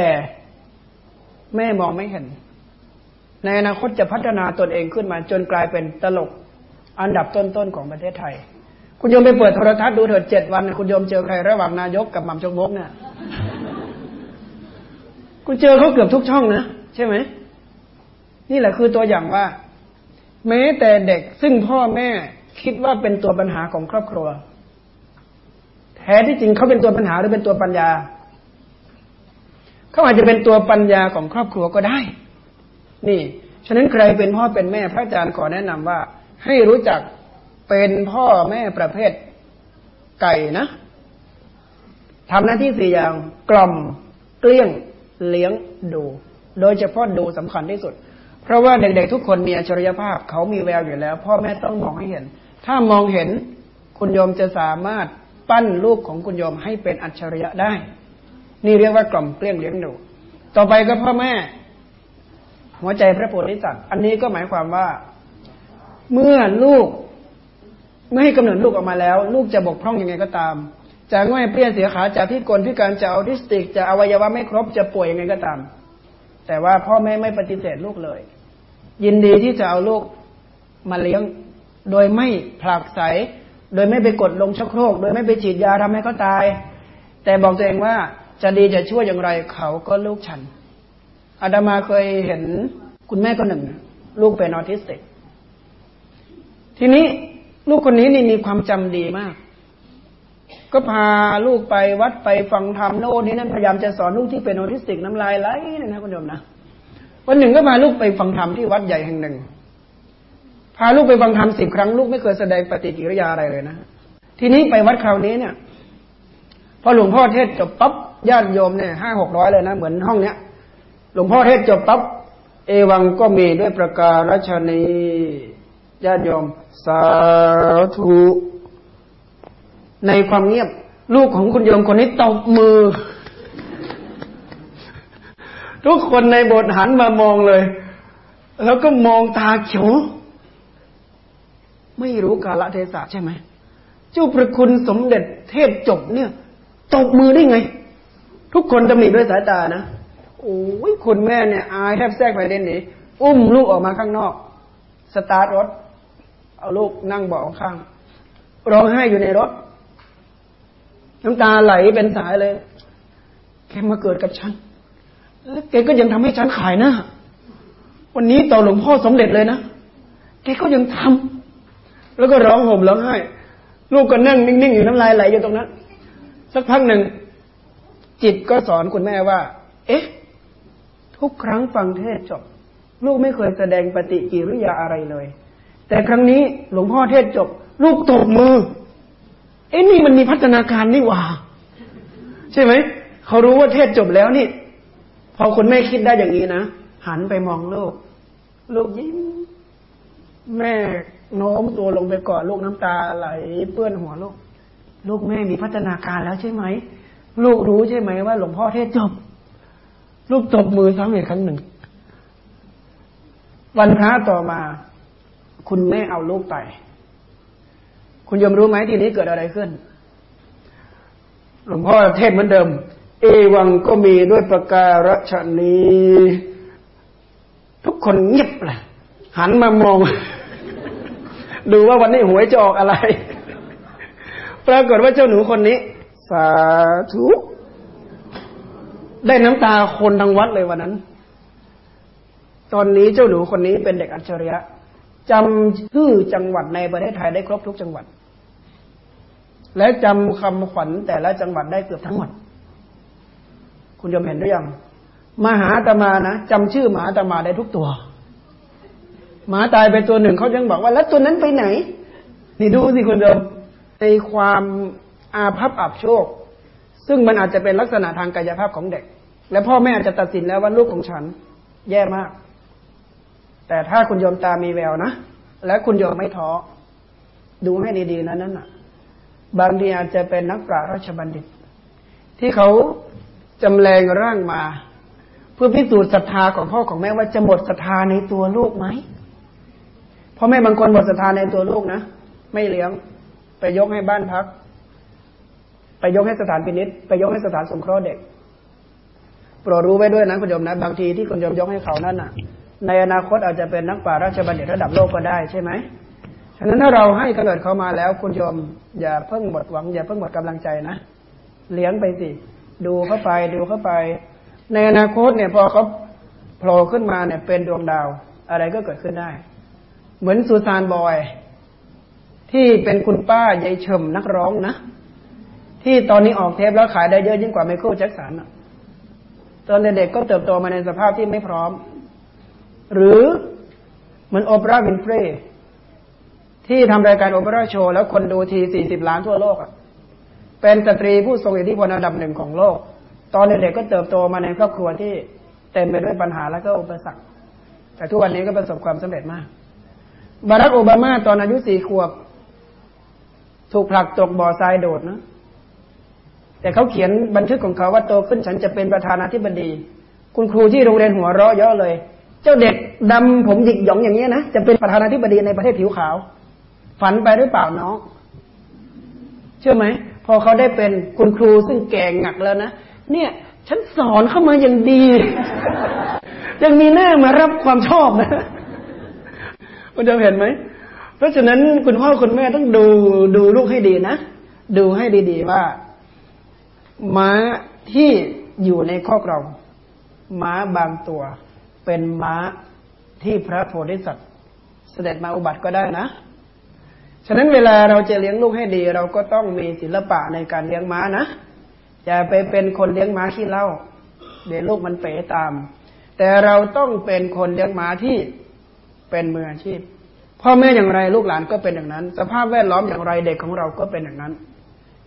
แม่มองไม่เห็น ในอนาคตจะพัฒนาตนเองขึ้นมา จนกลายเป็นตลกอันดับต้นๆของประเทศไทย คุณโยมไปเปิดโทรทัศน์ดูเถิดเจ็ดวัน คุณโยมเจอใครระหว่างนายกกับหม่ำชกมกเนี่ย คุณเจอเขาเกือบทุกช่องนะใช่ไหมนี่แหละคือตัวอย่างว่า แม้แต่เด็กซึ่งพ่อแม่คิดว่าเป็นตัวปัญหาของครอบครัว แท้ที่จริงเขาเป็นตัวปัญหาหรือเป็นตัวปัญญาเขาอาจจะเป็นตัวปัญญาของครอบครัวก็ได้ นี่ ฉะนั้นใครเป็นพ่อเป็นแม่ พระอาจารย์ขอแนะนำว่า ให้รู้จักเป็นพ่อแม่ประเภทไก่นะทำหน้าที่สี่อย่างกล่อม เกลี้ยง เลี้ยงดู โดยเฉพาะดูสำคัญที่สุด เพราะว่าเด็กๆทุกคนมีอัจฉริยภาพ เขามีแววอยู่แล้ว พ่อแม่ต้องมองให้เห็น ถ้ามองเห็นคุณโยมจะสามารถปั้นลูกของคุณโยมให้เป็นอัจฉริยะได้ นี่เรียกว่ากล่อมเกลี้ยงเลี้ยงดู ต่อไปก็พ่อแม่ หัวใจพระโพธิสัตว์ อันนี้ก็หมายความว่า เมื่อลูกไม่ให้กำเนิดลูกออกมาแล้ว ลูกจะบกพร่องอยังไงก็ตาม จะง่อยเปรี้ยเสียขาจะพิกลพิการจะออทิสติก จะอวัยวะไม่ครบจะป่วยยังไงก็ตาม แต่ว่าพ่อแม่ไม่ปฏิเสธลูกเลย ยินดีที่จะเอาลูกมาเลี้ยง โดยไม่ผลักใสโดยไม่ไปกดลงชักโครก โดยไม่ไปฉีดยาทำให้เขาตาย แต่บอกตัวเองว่าจะดีจะช่วยอย่างไรเขาก็ลูกฉันอาดามาเคยเห็นคุณแม่คนหนึ่ง ลูกเป็นออทิสติก ทีนี้ลูกคนนี้นี่มีความจำดีมาก ก็พาลูกไปวัดไปฟังธรรมโน่นนี่นั่นพยายามจะสอนลูกที่เป็นออทิสติกน้ำลายไหลนะนะคุณโยมนะวันหนึ่งก็พาลูกไปฟังธรรมที่วัดใหญ่แห่งหนึ่ง พาลูกไปฟังธรรมสิบครั้งลูกไม่เคยแสดงปฏิกิริยาอะไรเลยนะ ทีนี้ไปวัดคราวนี้เนี่ย พอหลวงพ่อเทศจบปั๊บญาติโยมเนี่ยห้าหกร้อยเลยนะเหมือนห้องเนี้ยหลวงพ่อเทศจบปั๊บเอวังก็มีด้วยประการชนีญาติโยม สาธุ ในความเงียบ ลูกของคุณโยมคนนี้ตบมือ ทุกคนในโบสถ์หันมามองเลย แล้วก็มองตาเขียวไม่รู้กาลเทศะใช่ไหม เจ้าประคุณสมเด็จเทพจบเนี่ยตบมือได้ไง ทุกคนจะมีด้วยสายตานะ โอ้ยคุณแม่เนี่ย อายแทบแทรกไปเด่นหนีอุ้มลูกออกมาข้างนอก สตาร์ทรถ เอาลูกนั่งเบาะข้าง ร้องไห้อยู่ในรถ น้ำตาไหลเป็นสายเลย แกมาเกิดกับฉัน แล้วแกก็ยังทำให้ฉันขายหน้า วันนี้ต่อหลวงพ่อสมเด็จเลยนะ แกก็ยังทำแล้วก็ร้องห่มร้องไห้ ลูกก็นั่งนิ่งๆอยู่น้ำลายไหลอยู่ตรงนั้น สักพักหนึ่ง จิตก็สอนคุณแม่ว่า เอ๊ะ ทุกครั้งฟังเทศจบ ลูกไม่เคยแสดงปฏิกิริยาอะไรเลย แต่ครั้งนี้หลวงพ่อเทศจบ ลูกตบมือ อ้นี่มันมีพัฒนาการนี่หว่า ใช่ไหมเขารู้ว่าเทศจบแล้วนี่พอคุณแม่คิดได้อย่างนี้นะหันไปมองลูก ลูกยิ้ม แม่โน้มตัวลงไปกอดลูกน้ำตาไหลเปื้อนหัวลูก ลูกแม่มีพัฒนาการแล้วใช่ไหมลูกรู้ใช่ไหมว่าหลวงพ่อเทศจบ ลูกตบมือซ้ำอีกครั้งหนึ่ง วันพระต่อมา คุณแม่เอาลูกไป คุณยมรู้ไหมทีนี้เกิดอะไรขึ้น หลวงพ่อเทศเหมือนเดิม เอวังก็มีด้วยประการฉนี้ ทุกคนเงียบเลยหันมามอง ดูว่าวันนี้หวยจะออกอะไร ปรากฏว่าเจ้าหนูคนนี้ สาธุได้น้ำตาคนทั้งวัดเลยวันนั้น ตอนนี้เจ้าหนูคนนี้เป็นเด็กอัจฉริยะจำชื่อจังหวัดในประเทศไทยได้ครบทุกจังหวัด และจำคำขวัญแต่ละจังหวัดได้เกือบทั้งหมด คุณยมเห็นหรือยัง มหาตมานะจำชื่อมหาตมาได้ทุกตัวหมาตายไปตัวหนึ่งเขายังบอกว่า แล้วตัวนั้นไปไหน นี่ดูสิคุณโยมในความอาภัพอับโชค ซึ่งมันอาจจะเป็นลักษณะทางกายภาพของเด็ก และพ่อแม่อาจจะตัดสินแล้วว่าลูกของฉัน แย่มาก แต่ถ้าคุณโยมตามีแววนะ และคุณโยมไม่ท้อดูให้ดีๆนะนั่นน่ะ บางทีอาจจะเป็นนักปราชญ์ราชบัณฑิต ที่เขาจำแรงร่างมา เพื่อพิสูจน์ศรัทธาของพ่อของแม่ว่าจะหมดศรัทธาในตัวลูกไหมพ่อแม่บางคนหมดศรัทธาในตัวลูกนะไม่เลี้ยง ไปยกให้บ้านพัก ไปยกให้สถานพินิษไปยกให้สถานสงเคราะห์เด็กโปรดรู้ไว้ด้วยนะคุณโยมนะ บางทีที่คุณโยมยกให้เขานั่นน่ะ ในอนาคตอาจจะเป็นนักปราราชบัณฑิตระดับโลกก็ได้ใช่ไหม ฉะนั้นถ้าเราให้กำเนิดเขามาแล้วคุณโยม อย่าเพิ่งหมดหวัง อย่าเพิ่งหมดกำลังใจนะ เลี้ยงไปสิ ดูเข้าไปดูเข้าไป ในอนาคตเนี่ยพอเขาโผล่ขึ้นมาเนี่ยเป็นดวงดาว อะไรก็เกิดขึ้นได้ เหมือนสุสานบอย ที่เป็นคุณป้ายายเฉมนักร้องนะ ที่ตอนนี้ออกเทปแล้วขายได้เยอะยิ่งกว่าไมเคิลแจ็คสันตอนเด็กๆก็เติบโตมาในสภาพที่ไม่พร้อม หรือเหมือนโอปร่าวินฟรย์ ที่ทำรายการโอเปร่าโชว์แล้วคนดูทีสี่สิบล้านทั่วโลกอะเป็นสตรีผู้ทรงอิทธิพลอันดับหนึ่งของโลก ตอนเด็กๆก็เติบโตมาในครอบครัวที่เต็มไปด้วยปัญหาและก็อุปสรรค แต่ทุกวันนี้ก็ประสบความสำเร็จมาก บารักโอบามาตอนอายุสี่ขวบ ถูกผลักตกบ่อทรายโดดนะ แต่เขาเขียนบันทึกของเขาว่าโตขึ้นฉันจะเป็นประธานาธิบดี คุณครูที่โรงเรียนหัวเราะเยอะเลย เจ้าเด็กดำผมหยิกหยองอย่างนี้นะจะเป็นประธานาธิบดีในประเทศผิวขาว ฝันไปหรือเปล่าน้อง เชื่อไหม พอเขาได้เป็นคุณครูซึ่งแก่งหนักแล้วนะเนี่ย ฉันสอนเข้ามาอย่างดี ยังมีหน้ามารับความชอบนะคุณจะเห็นไหมเพราะฉะนั้นคุณพ่อคุณแม่ต้องดูดูลูกให้ดีนะ ดูให้ดีๆว่า ม้าที่อยู่ในคอกเรา ม้าบางตัว เป็นม้าที่พระโพธิสัตว์ เสด็จมาอุบัติก็ได้นะ ฉะนั้นเวลาเราจะเลี้ยงลูกให้ดี เราก็ต้องมีศิลปะในการเลี้ยงม้านะ อย่าไปเป็นคนเลี้ยงม้าขี้เล่า เดี๋ยวลูกมันเป๋ตาม แต่เราต้องเป็นคนเลี้ยงม้าที่เป็นมืออาชีพ พ่อแม่อย่างไรลูกหลานก็เป็นอย่างนั้น สภาพแวดล้อมอย่างไรเด็กของเราก็เป็นอย่างนั้น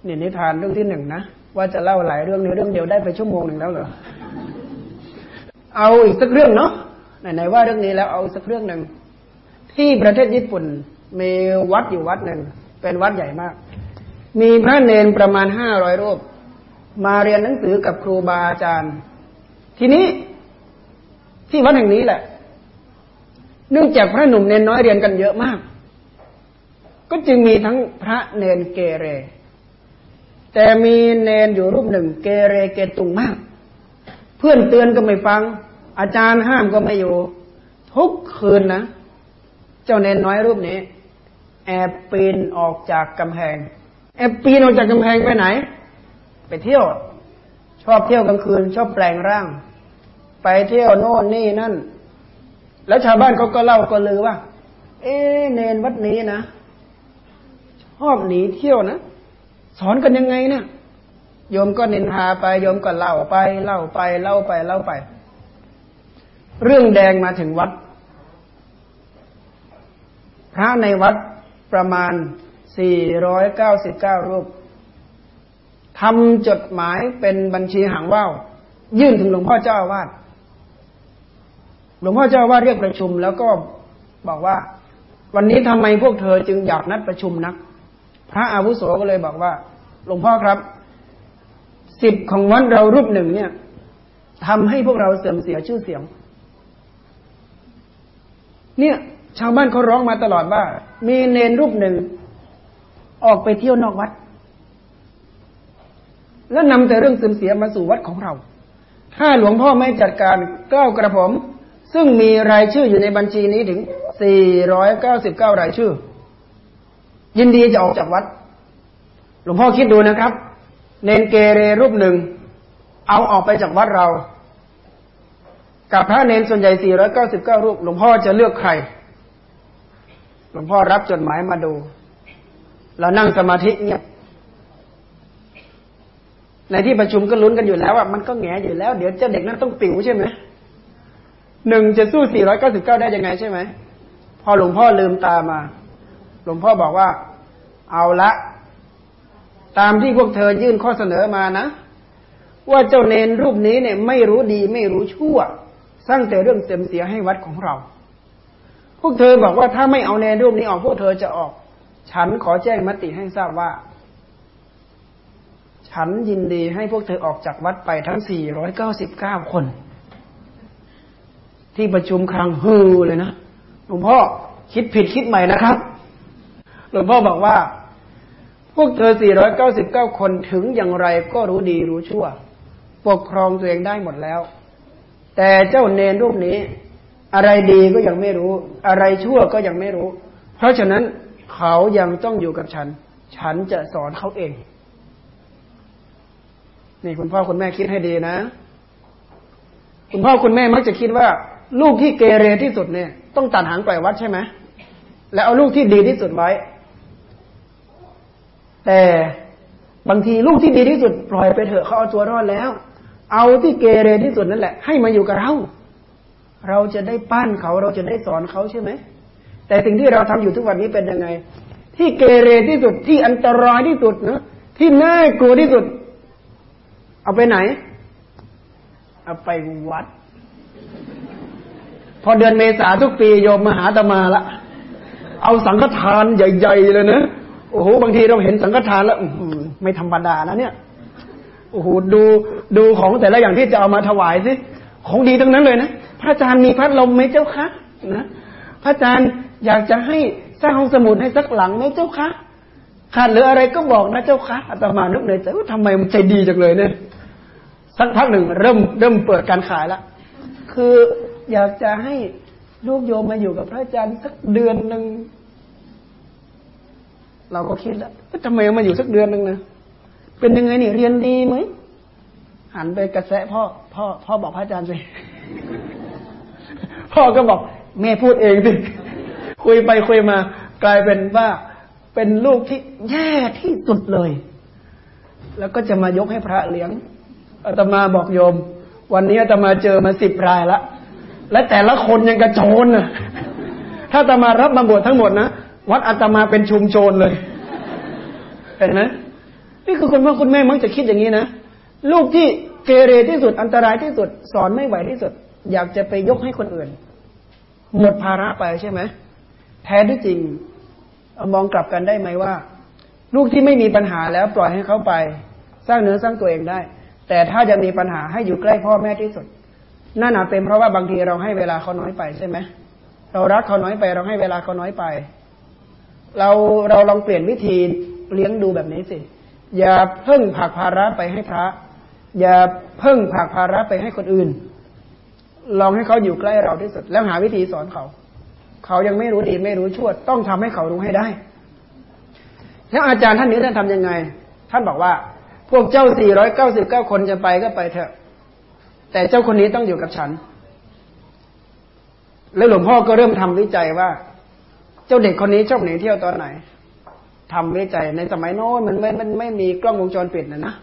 นี่นิทานเรื่องที่หนึ่งนะว่าจะเล่าหลายเรื่องในเรื่องเดียวได้ไปชั่วโมงหนึ่งแล้วเหรอเอาอีกสักเรื่องเนาะไหนๆว่าเรื่องนี้แล้วเอาสักเรื่องหนึ่งที่ประเทศญี่ปุ่น มีวัดอยู่วัดหนึ่ง เป็นวัดใหญ่มาก มีพระเนนประมาณห้าร้อยรูป มาเรียนหนังสือกับครูบาอาจารย์ ทีนี้ที่วัดแห่งนี้แหละ เนื่องจากพระหนุ่มเนนน้อยเรียนกันเยอะมาก ก็จึงมีทั้งพระเนนเกเร แต่มีเนนอยู่รูปหนึ่งเกเรเกตุงมาก เพื่อนเตือนก็ไม่ฟัง อาจารย์ห้ามก็ไม่อยู่ ทุกคืนนะ เจ้าเนนน้อยรูปนี้ แอบปีนออกจากกำแพง แอบปีนออกจากกำแพงไปไหน ไปเที่ยว ชอบเที่ยวกลางคืน ชอบแปลงร่าง ไปเที่ยวโน่นนี่นั่น แล้วชาวบ้านเขาก็เล่าก็ลือว่า เอ๊เนนวัดนี้นะชอบหนีเที่ยวนะสอนกันยังไงเนะี่ยโยมก็นินทาไปโยมก็เล่าไป เล่าไปเล่าไปเล่าไป เรื่องแดงมาถึงวัด พระในวัด ประมาณ 499 รูปทำจดหมายเป็นบัญชีหางว่าวยื่นถึงหลวงพ่อเจ้าอาวาสหลวงพ่อเจ้าว่าเรียกประชุม แล้วก็บอกว่า วันนี้ทำไมพวกเธอจึงอยากนัดประชุมนัก พระอาวุโสก็เลยบอกว่า หลวงพ่อครับสิบของวันเรารูปหนึ่งเนี่ยทำให้พวกเราเสื่อมเสียชื่อเสียง เนี่ย ชาวบ้านเขาร้องมาตลอดว่า มีเนนรูปหนึ่ง ออกไปเที่ยวนอกวัด แล้วนำแต่เรื่องเสื่อมเสียมาสู่วัดของเรา ถ้าหลวงพ่อไม่จัดการเก้ากระผม ซึ่งมีรายชื่ออยู่ในบัญชีนี้ถึง 499 รายชื่อ ยินดีจะออกจากวัด หลวงพ่อคิดดูนะครับ เนนเกเรรูปหนึ่ง เอาออกไปจากวัดเรา กับพระเนนส่วนใหญ่ 499 รูป หลวงพ่อจะเลือกใคร หลวงพ่อรับจดหมายมาดู เรานั่งสมาธิเงียบในที่ประชุมก็ลุ้นกันอยู่แล้วว่ามันก็แงอยู่แล้ว เดี๋ยวเจ้าเด็กนั้นต้องปิ๋วใช่ไหมหนึ่งจะสู้ 499 ได้ยังไงใช่ไหม พอหลวงพ่อลืมตามา หลวงพ่อบอกว่า เอาละ ตามที่พวกเธอยื่นข้อเสนอมานะ ว่าเจ้าเนนรูปนี้เนี่ย ไม่รู้ดีไม่รู้ชั่ว สร้างแต่เรื่องเสียมเสียให้วัดของเรา พวกเธอบอกว่าถ้าไม่เอาเนรูปนี้ออกพวกเธอจะออก ฉันขอแจ้งมติให้ทราบว่า ฉันยินดีให้พวกเธอออกจากวัดไปทั้ง 499 คน ที่ประชุมครั้งฮือเลยนะหลวงพ่อคิดผิดคิดใหม่นะครับ หลวงพ่อบอกว่า พวกเธอ 499 คนถึงอย่างไรก็รู้ดีรู้ชั่ว ปกครองตัวเองได้หมดแล้ว แต่เจ้าเนนรูปนี้ อะไรดีก็ยังไม่รู้ อะไรชั่วก็ยังไม่รู้ เพราะฉะนั้นเขายังต้องอยู่กับฉัน ฉันจะสอนเขาเอง นี่คุณพ่อคุณแม่คิดให้ดีนะ คุณพ่อคุณแม่มักจะคิดว่า ลูกที่เกเรที่สุดเนี่ย ต้องตัดหางปล่อยวัดใช่ไหมแล้วเอาลูกที่ดีที่สุดไว้ แต่บางทีลูกที่ดีที่สุดปล่อยไปเถอะเขาเอาตัวรอดแล้ว เอาที่เกเรที่สุดนั่นแหละ ให้มาอยู่กับเรา เราจะได้ปั้นเขาเราจะได้สอนเขาใช่ไหม แต่สิ่งที่เราทำอยู่ทุกวันนี้เป็นยังไง ที่เกเรที่สุดที่อันตรายที่สุดนะที่น่ากลัวที่สุด เอาไปไหน เอาไปวัด พอเดือนเมษาทุกปีโยมมาหาตมาละเอาสังฆทานใหญ่ ๆ เลยนะโอ้โหบางทีเราเห็นสังฆทานแล้วไม่ธรรมดานะเนี่ยโอ้โหดูดูของแต่ละอย่างที่จะเอามาถวายสิ ของดีทั้งนั้นเลยนะ พระอาจารย์มีพัดลมไหมเจ้าคะนะพระอาจารย์อยากจะให้สร้างห้องสมุดให้สักหลังไหมเจ้าคะขาดหรืออะไรก็บอกนะเจ้าคะอาตมานึกในใจว่าทำไมมันใจดีจังเลยเนี่ยสักพักหนึ่งเริ่มเริ่มเปิดการขายล้วคืออยากจะให้ลูกโยมมาอยู่กับพระอาจารย์สักเดือนหนึ่งเราก็คิดแล้วทำไมมาอยู่สักเดือนหนึ่งนะเป็นยังไงนี่เรียนดีไหม หันไปกระแสพ่อพ่อพ่อบอกพระอาจารย์สิ พ่อก็บอก แม่พูดเองสิคุยไปคุยมา กลายเป็นว่าเป็นลูกที่แย่ที่สุดเลย แล้วก็จะมายกให้พระเลี้ยงอาตมาบอกโยม วันนี้อาตมาเจอมาสิบรายละและแต่ละคนยังกระโจนนะถ้าอาตมารับมาบวชทั้งหมดนะวัดอาตมาเป็นชุมชนเลยเห็นไหมนี่คือคุณพ่อคุณแม่มักจะคิดอย่างนี้นะ ลูกที่เกเรที่สุดอันตรายที่สุด สอนไม่ไหวที่สุด อยากจะไปยกให้คนอื่น หมดภาระไปใช่ไหมแท้ที่จริงมองกลับกันได้ไหมว่า ลูกที่ไม่มีปัญหาแล้วปล่อยให้เขาไป สร้างเนื้อสร้างตัวเองได้ แต่ถ้าจะมีปัญหาให้อยู่ใกล้พ่อแม่ที่สุดนั่นอาจเป็นเพราะว่าบางทีเราให้เวลาเขาน้อยไปใช่ไหมเรารักเขาน้อยไป เราให้เวลาเขาน้อยไป เราเราลองเปลี่ยนวิธีเลี้ยงดูแบบนี้สิ อย่าเพิ่งผักภาระไปให้พระ อย่าเพิ่งผักภาระไปให้คนอื่น ลองให้เขาอยู่ใกล้เราที่สุด แล้วหาวิธีสอนเขา เขายังไม่รู้ดีไม่รู้ชั่ว ต้องทำให้เขารู้ให้ได้ แล้วอาจารย์ท่านนี้ท่านทำยังไง ท่านบอกว่า พวกเจ้าสี่ร้อยเก้าสิบเก้าคนจะไปก็ไปเถอะ แต่เจ้าคนนี้ต้องอยู่กับฉัน แล้วหลวงพ่อก็เริ่มทำวิจัยว่า เจ้าเด็กคนนี้ชอบหนีเที่ยวตอนไหนทำวิจัยในสมัยโน้นมันไม่มันไม่มีกล้องวงจรปิดนะนะ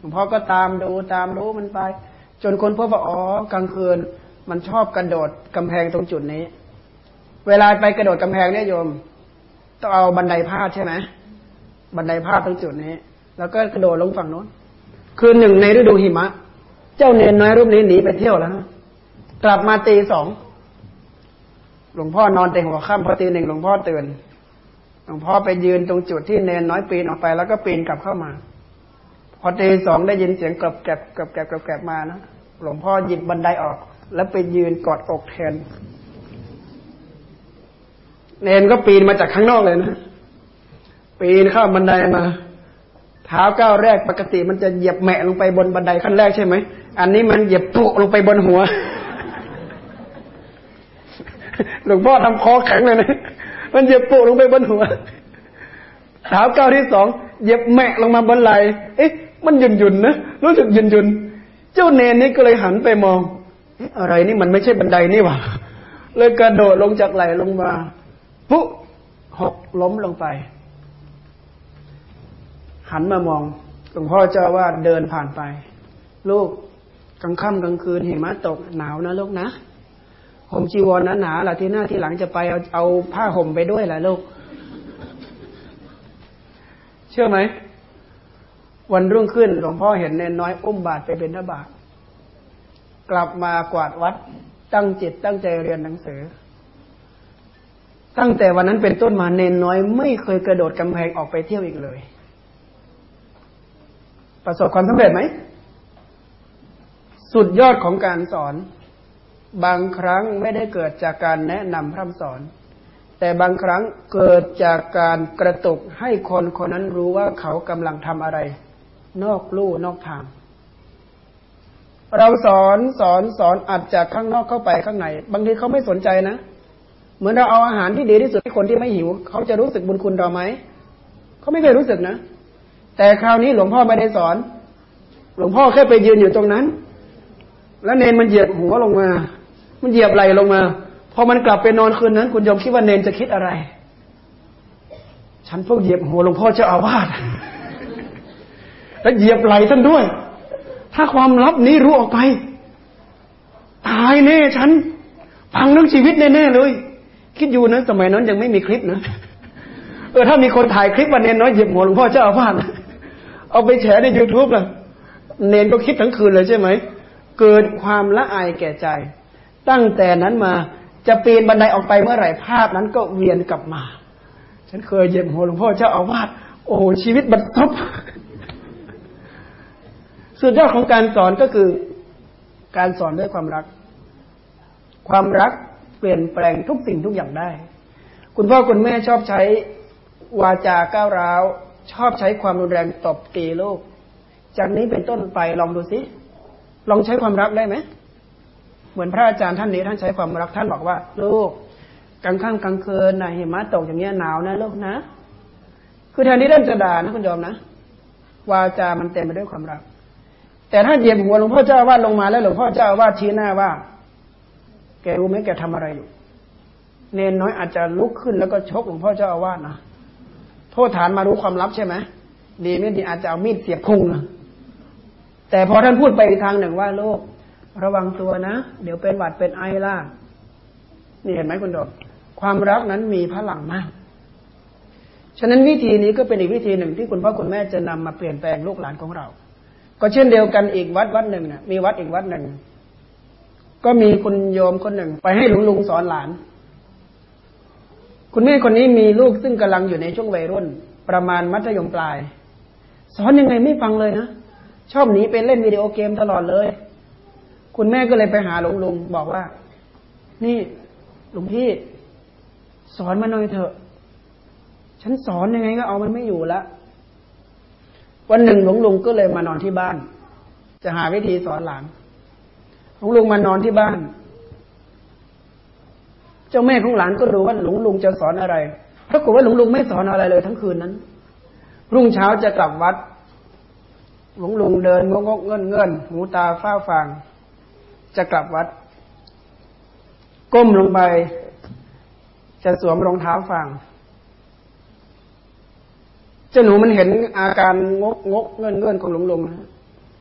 หลวงพ่อก็ตามดูตามดูมันไป จนคนพบว่าอ๋อกลางคืน มันชอบกระโดดกำแพงตรงจุดนี้ เวลาไปกระโดดกำแพงเนี่ยโยมต้องเอาบันไดพาดใช่ไหมบันไดพาดตรงจุดนี้ แล้วก็กระโดดลงฝั่งโน้น คือหนึ่งในฤดูหิมะ เจ้าเนนน้อยรูปนี้หนีไปเที่ยวแล้วกลับมาตีสองหลวงพ่อนอนแต่หัวค่ำพอตีหนึ่งหลวงพ่อตื่นหลวงพ่อไปยืนตรงจุดที่เนนน้อยปีนออกไป แล้วก็ปีนกลับเข้ามา พอตีสองได้ยินเสียงกลับแกบกลับแกบกลับแกบมานะหลวงพ่อหยิบบันไดออก แล้วไปยืนกอดอกแทนเนนก็ปีนมาจากข้างนอกเลยนะปีนเข้าบันไดมาเท้าก้าวแรกปกติมันจะเหยียบแมะลงไปบนบันไดขั้นแรกใช่ไหมอันนี้มันเหยียบปุลงไปบนหัวหลวงพ่อทำคอแข็งเลยนะมันเหยียบปุลงไปบนหัวเท้าก้าวที่สองเหยียบแมะลงมาบนไหลเอ๊ะ มันหยุนหยุนนะรู้สึกหยุนหยุนเจ้าเนนนี่ก็เลยหันไปมองอะไรนี่มันไม่ใช่บันไดนี่หว่าเลยกระโดดลงจากไหลลงมาปุ๊หกล้มลงไป หันมามองหลวงพ่อเจ้าว่าเดินผ่านไป ลูกกลางค่ำกลางคืนหิมะตกหนาวนะลูกนะห่มจีวรหนาๆล่ะที่หน้าที่หลังจะไปเอาเอาผ้าห่มไปด้วยล่ะลูก เชื่อไหม วันรุ่งขึ้นหลวงพ่อเห็นเนนน้อยอุ้มบาตรไปเป็นทบาทกลับมากวาดวัดตั้งจิตตั้งใจเรียนหนังสือ ตั้งแต่วันนั้นเป็นต้นมาเนนน้อย ไม่เคยกระโดดกำแพงออกไปเที่ยวอีกเลย ประสบความสำเร็จไหม สุดยอดของการสอน บางครั้งไม่ได้เกิดจากการแนะนำพร่ำสอน แต่บางครั้งเกิดจากการกระตุกให้คนคนนั้นรู้ว่าเขากำลังทำอะไร นอกลู่นอกทาง เราสอนสอนสอนอัดจากข้างนอกเข้าไปข้างใน บางทีเขาไม่สนใจนะ เหมือนเราเอาอาหารที่ดีที่สุดให้คนที่ไม่หิว เขาจะรู้สึกบุญคุณเราไหม เขาไม่เคยรู้สึกนะ แต่คราวนี้หลวงพ่อไม่ได้สอน หลวงพ่อแค่ไปยืนอยู่ตรงนั้น แล้วเนนมันเหยียบหัวลงมา มันเหยียบไหลลงมา พอมันกลับไปนอนคืนนั้น คุณยมคิดว่าเนนจะคิดอะไร ฉันพวกเหยียบหัวหลวงพ่อเจ้าอาวาส แล้วเหยียบไหลท่านด้วย ถ้าความลับนี้รู้ออกไป ตายแน่ฉัน พังเรื่องชีวิตแน่ๆเลย คิดอยู่นะ สมัยนั้นยังไม่มีคลิปนะ เออถ้ามีคนถ่ายคลิปวันเนนน้อยเหยียบหัวหลวงพ่อเจ้าอาวาสเอาไปแฉในยูทูบล่ะ เนนก็คิดทั้งคืนเลยใช่ไหม เกิดความละอายแก่ใจ ตั้งแต่นั้นมาจะปีนบันไดออกไปเมื่อไหร่ภาพนั้นก็เวียนกลับมา ฉันเคยเหย็บหัวหลวงพ่อเจ้าอาวาสโอ้โหชีวิตบรรทบ สุดยอดของการสอนก็คือการสอนด้วยความรัก ความรักเปลี่ยนแปลงทุกสิ่งทุกอย่างได้ คุณพ่อคุณแม่ชอบใช้วาจาก้าวร้าว ชอบใช้ความรุนแรงตบตีลูก จากนี้เป็นต้นไปลองดูสิ ลองใช้ความรักได้ไหม เหมือนพระอาจารย์ท่านนี้ท่านใช้ความรักท่านบอกว่า ลูกกลางค่ำกลางคืนนะหิมะตกอย่างเงี้ยหนาวนะลูกนะ คือแทนที่ท่านจะด่านะคุณยอมนะ วาจามันเต็มไปด้วยความรัก แต่ถ้าเหยียบหัวหลวงพ่อเจ้าวาดลงมาแล้วหลวงพ่อเจ้าวาดชี้หน้าว่า แกรู้ไหมแกทำอะไรอยู่ เนนน้อยอาจจะลุกขึ้นแล้วก็ชกหลวงพ่อเจ้าอาวาสนะโทษฐานมารู้ความลับใช่ไหมดีไม่ดีอาจจะเอามีดเสียบพุงนะแต่พอท่านพูดไปทางหนึ่งว่าลูกระวังตัวนะ เดี๋ยวเป็นหวัดเป็นไอล่ะนี่เห็นไหมคุณดอกความรักนั้นมีพลังมาก ฉะนั้นวิธีนี้ก็เป็นอีกวิธีหนึ่งที่คุณพ่อคุณแม่จะนำมาเปลี่ยนแปลงลูกหลานของเรา ก็เช่นเดียวกันอีกวัดวัดหนึ่งนี่ยมีวัดอีกวัดหนึ่ง ก็มีคุณโยมคนหนึ่ง ไปให้หลวงลุงสอนหลาน คุณแม่คนนี้มีลูกซึ่งกำลังอยู่ในช่วงวัยรุ่น ประมาณมัธยมปลาย สอนยังไงไม่ฟังเลยนะชอบหนีไปเล่นวิดีโอเกมตลอดเลย คุณแม่ก็เลยไปหาหลวงลุงบอกว่า นี่หลวงพี่ สอนมาหน่อยเถอะ ฉันสอนยังไงก็เอามันไม่อยู่ละ วันหนึ่งหลวงลุงก็เลยมานอนที่บ้าน จะหาวิธีสอนหลานหลวงลุงมานอนที่บ้าน เจ้าแม่ของหลานก็รู้ว่าหลวงลุงจะสอนอะไรปรากฏว่าหลวงลุงไม่สอนอะไรเลยทั้งคืนนั้น รุ่งเช้าจะกลับวัด หลวงลุงเดินงกงเงินเงินหูตาฟ้าฟาง จะกลับวัด ก้มลงไป จะสวมรองเท้าฟัง เจ้าหนูมันเห็นอาการงกงกเงื่อนเงื่อนของหลวงลุงนะ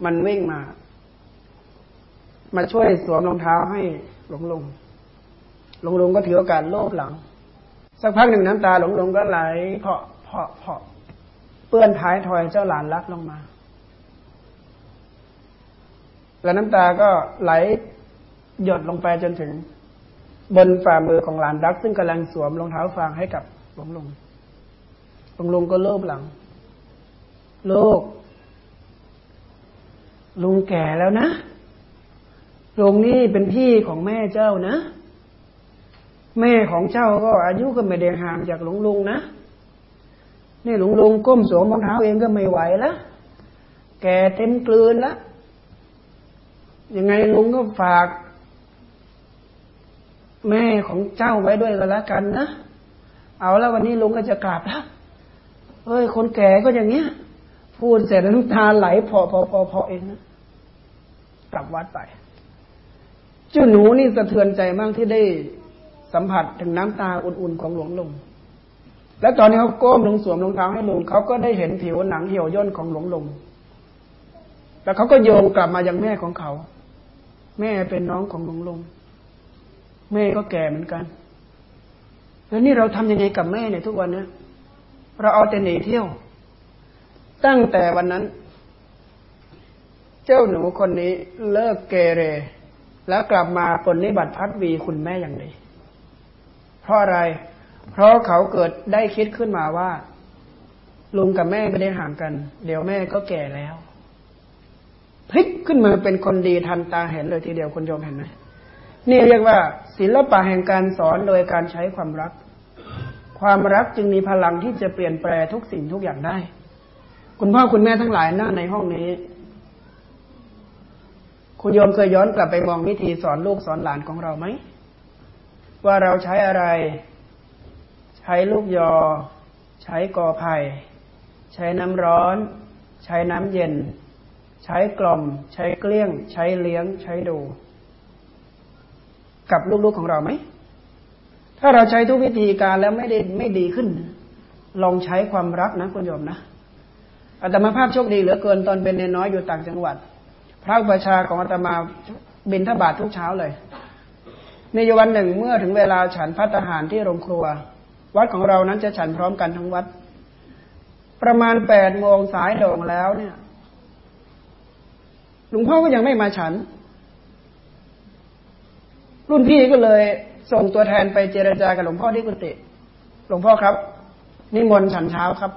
มันวิ่งมา มาช่วยสวมรองเท้าให้หลวงลุงหลวงลุงก็ถือโอกาสโลบหลัง สักพักหนึ่งน้ำตาหลวงลุงก็ไหลเพาะเพาะเพาะเปื้อนท้ายถอยเจ้าหลานรักลงมา แล้วน้ำตาก็ไหลหยดลงไปจนถึง บนฝ่ามือของหลานรัก ซึ่งกำลังสวมรองเท้าฟางให้กับหลวงลุง หลวงลุงก็โลบหลัง โลก ลุงแก่แล้วนะลุงนี่เป็นพี่ของแม่เจ้านะ แม่ของเจ้าก็อายุก็ไม่ได้ห่างจากหลวงลุงนะนี่หลวงลุงก้มสวมรองเท้าเองก็ไม่ไหวแล้วแก่เต็มกลืนแล้วยังไงลุงก็ฝาก แม่ของเจ้าไว้ด้วยก็แล้วกันนะ เอาแล้ววันนี้ลุงก็จะกลับแล้ว เอ้ย คนแก่ก็อย่างเงี้ย พูดเสร็จแล้วน้ำตาไหลพอพอพอพอเองนะกลับวัดไปเจ้าหนูนี่สะเทือนใจมากที่ได้สัมผัสถึงน้ำตาอุ่นๆของหลวงลุงและตอนนี้เขาก้มลงสวมรองเท้าให้ลุงเขาก็ได้เห็นผิวหนังเหี่ยวย่นของหลวงลุงแล้วเขาก็โยงกลับมายังแม่ของเขา แม่เป็นน้องของหลวงลุงแม่ก็แก่เหมือนกัน แล้วนี่เราทำยังไงกับแม่เนี่ยทุกวันนี้ เราเอาแต่หนีเที่ยว ตั้งแต่วันนั้น เจ้าหนูคนนี้เลิกเกเร แล้วกลับมาปนนิบัติพัดวีคุณแม่อย่างดีเพราะอะไร เพราะเขาเกิดได้คิดขึ้นมาว่าลุงกับแม่ไม่ได้ห่างกัน เดี๋ยวแม่ก็แก่แล้วพลิกขึ้นมาเป็นคนดีทันตาเห็นเลยทีเดียวคุณโยมเห็นไหมนี่เรียกว่า ศิลปะแห่งการสอนโดยการใช้ความรัก ความรักจึงมีพลังที่จะเปลี่ยนแปลทุกสิ่งทุกอย่างได้ คุณพ่อคุณแม่ทั้งหลายนั่งในห้องนี้ คุณโยมเคยย้อนกลับไปมองวิธีสอนลูกสอนหลานของเราไหม ว่าเราใช้อะไร ใช้ลูกยอ ใช้กอไผ่ใช้น้ำร้อน ใช้น้ำเย็น ใช้กล่อม ใช้เกลี้ยง ใช้เลี้ยง ใช้ดู กับลูกๆของเราไหม ถ้าเราใช้ทุกวิธีการแล้วไม่ได้ไม่ดีขึ้น ลองใช้ความรักนะคุณโยมนะอาตมาภาพโชคดีเหลือเกินตอนเป็นเนน้อยอยู่ต่างจังหวัด พระประชาของอาตมาบินทบาททุกเช้าเลย ในวันหนึ่งเมื่อถึงเวลาฉันพัตหารที่โรงครัว วัดของเรานั้นจะฉันพร้อมกันทั้งวัด ประมาณแปดโมงสายโด่งแล้วเนี่ยหลวงพ่อก็ยังไม่มาฉัน รุ่นพี่ก็เลย ส่งตัวแทนไปเจรจากับหลวงพ่อที่กุฏิหลวงพ่อครับ นิมนต์ฉันเช้าครับ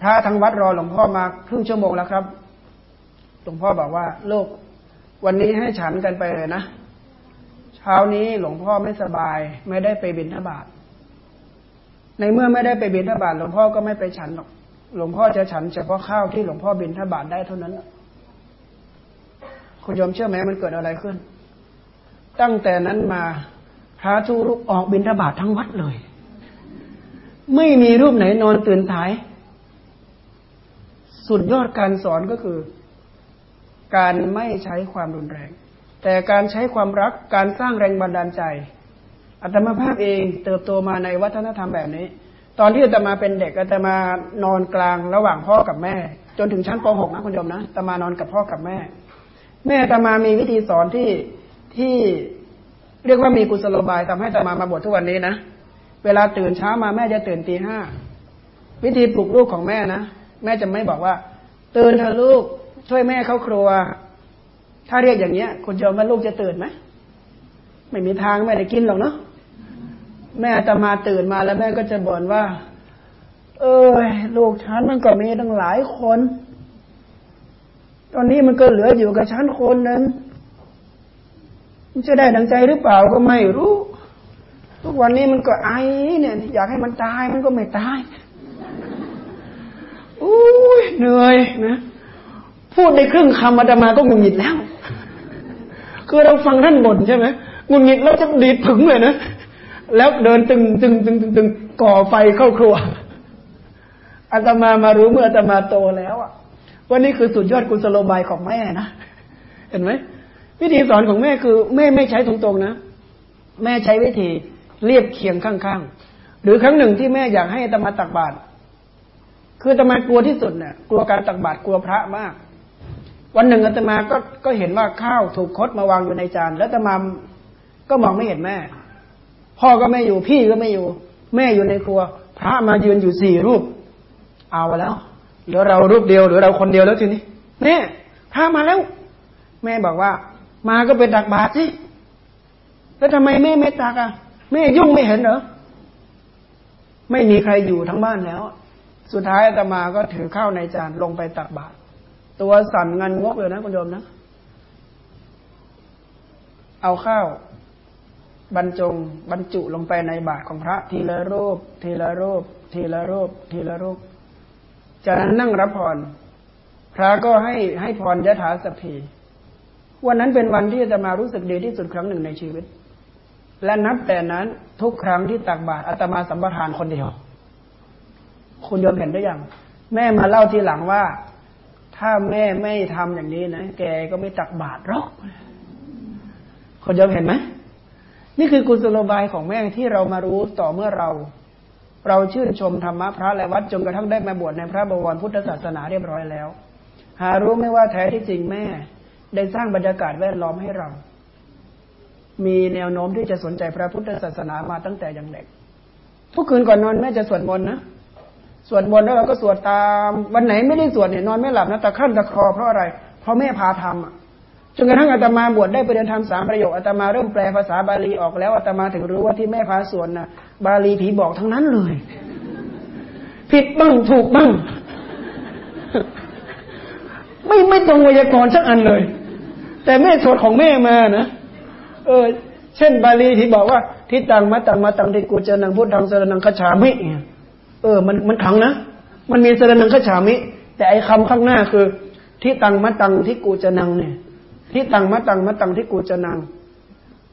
พระทั้งวัดรอหลวงพ่อมาครึ่งชั่วโมงแล้วครับ หลวงพ่อบอกว่าลูกวันนี้ให้ฉันกันไปเลยนะเช้านี้หลวงพ่อไม่สบาย ไม่ได้ไปบิณฑบาตในเมื่อไม่ได้ไปบิณฑบาตหลวงพ่อก็ไม่ไปฉันหรอกหลวงพ่อจะฉันเฉพาะข้าวที่หลวงพ่อบิณฑบาตได้เท่านั้นคุณยอมเชื่อไหมมันเกิดอะไรขึ้น ตั้งแต่นั้นมาพระทุรุกออกบิณฑบาตทั้งวัดเลย ไม่มีรูปไหนนอนตื่นสาย สุดยอดการสอนก็คือ การไม่ใช้ความรุนแรง แต่การใช้ความรักการสร้างแรงบันดาลใจอัตมาภาพเองเติบโตมาในวัฒนธรรมแบบนี้ ตอนที่อาตมาเป็นเด็กอาตมานอนกลางระหว่างพ่อกับแม่ จนถึงชั้นป .6 นะคุณโยมนะอาตมานอนกับพ่อกับแม่ แม่ตมามีวิธีสอนที่ ที่เรียกว่ามีกุศโลบายทำให้ตมามาบททุกวันนี้นะเวลาตื่นเช้ามาแม่จะตื่นตีห้าวิธีปลุกลูกของแม่นะแม่จะไม่บอกว่า ตื่นเถอะลูก ช่วยแม่เข้าครัว ถ้าเรียกอย่างเนี้ย คุณจะว่าลูกจะตื่นไหมไม่มีทางไม่ได้กินหรอกเนาะแม่ตมาตื่นมาแล้วแม่ก็จะบ่นว่า เออลูกฉันมันก็มีตั้งหลายคน ตอนนี้มันก็เหลืออยู่กับฉันคนหนึ่ง มันจะได้ดังใจหรือเปล่าก็ไม่รู้ ทุกวันนี้มันก็ไอเนี่ยอยากให้มันตายมันก็ไม่ตายอุ้ยเหนื่อยนะพูดในครึ่งคำอาตมาก็งุนงิดแล้ว คือเราฟังท่านบ่นใช่ไหมงุนงิดแล้วจะดีดผึ่งเลยนะแล้วเดินตึงตึงตึงตึงตึงก่อไฟเข้าครัวอาตมามารู้เมื่ออาตมาโตแล้วอะว่านี่คือสุดยอดกุศโลบายของแม่นะ เห็นไหม วิธีสอนของแม่คือแม่ไม่ใช้ตรงๆนะ แม่ใช้วิธีเรียบเคียงข้างๆ หรือครั้งหนึ่งที่แม่อยากให้ตมาตักบาตรคือตมากลัวที่สุดเนี่ยกลัวการตักบาตรกลัวพระมาก วันหนึ่งอาตมาก็ก็เห็นว่าข้าวถูกคดมาวางอยู่ในจานแล้วตมาก็มองไม่เห็นแม่ พ่อก็ไม่อยู่พี่ก็ไม่อยู่ แม่อยู่ในครัว พระมายืนอยู่สี่รูป เอาแล้วเหลือเรารูปเดียวหรือเราคนเดียวแล้วทีนี้แม่พามาแล้ว แม่บอกว่า มาก็เป็นดักบาตรสิแล้วทำไมแม่ไม่ตักอะแม่ยุ่งไม่เห็นเหรอไม่มีใครอยู่ทั้งบ้านแล้ว สุดท้ายอาตมาก็ถือข้าวในจานลงไปตักบาตรตัวสั่นงันงกเลยนะคุณโยมนะ เอาข้าว บรรจงบรรจุลงไปในบาตรของพระ ทีละรูป ทีละรูป ทีละรูป ทีละรูปจากนั้นนั่งรับพรพระก็ให้ให้พรยะถาสัพพี วันนั้นเป็นวันที่จะมารู้สึกดีที่สุดครั้งหนึ่งในชีวิต และนับแต่นั้นทุกครั้งที่ตักบาตรอาตมาสัมปทานคนเดียว คุณโยมเห็นได้ยัง แม่มาเล่าทีหลังว่า ถ้าแม่ไม่ทำอย่างนี้นะแกก็ไม่ตักบาตรหรอกคุณโยมเห็นไหมนี่คือกุศโลบายของแม่ที่เรามารู้ต่อเมื่อเรา เราชื่นชมธรรมะพระและวัดจนกระทั่งได้มาบวชในพระบวรพุทธศาสนาเรียบร้อยแล้ว หารู้ไม่ว่าแท้ที่จริงแม่ ได้สร้างบรรยากาศแวดล้อมให้เรา มีแนวโน้มที่จะสนใจพระพุทธศาสนามาตั้งแต่ยังเด็กทุกคืนก่อนนอนแม่จะสวดมนต์นะสวดมนต์แล้วเราก็สวดตามวันไหนไม่ได้สวดเนี่ยนอนไม่หลับนะตะขั้นตะคอเพราะอะไร เพราะแม่พาทำจนกระทั่งอาตมาบวชได้ไปเรียนธรรมสามประโยคอาตมาเริ่มแปลภาษาบาลีออกแล้วอาตมาถึงรู้ว่าที่แม่พาสวนน่ะบาลีผีบอกทั้งนั้นเลย ผิดบ้างถูกบ้าง ไม่ไม่ตรงไวยากรณ์สักอันเลย แต่แม่สวดของแม่มานะเออ เช่นบาลีที่บอกว่าทิตังมาตังมาตังที่กูเจนังพุทธังสรนังขฉามิเออ มันมันขังนะมันมีสรนังขฉามิ แต่ไอ้คำข้างหน้าคือทิตังมาตังที่กูจะนังเนี่ยที่ตังมะตังมะตังที่กูจะนัง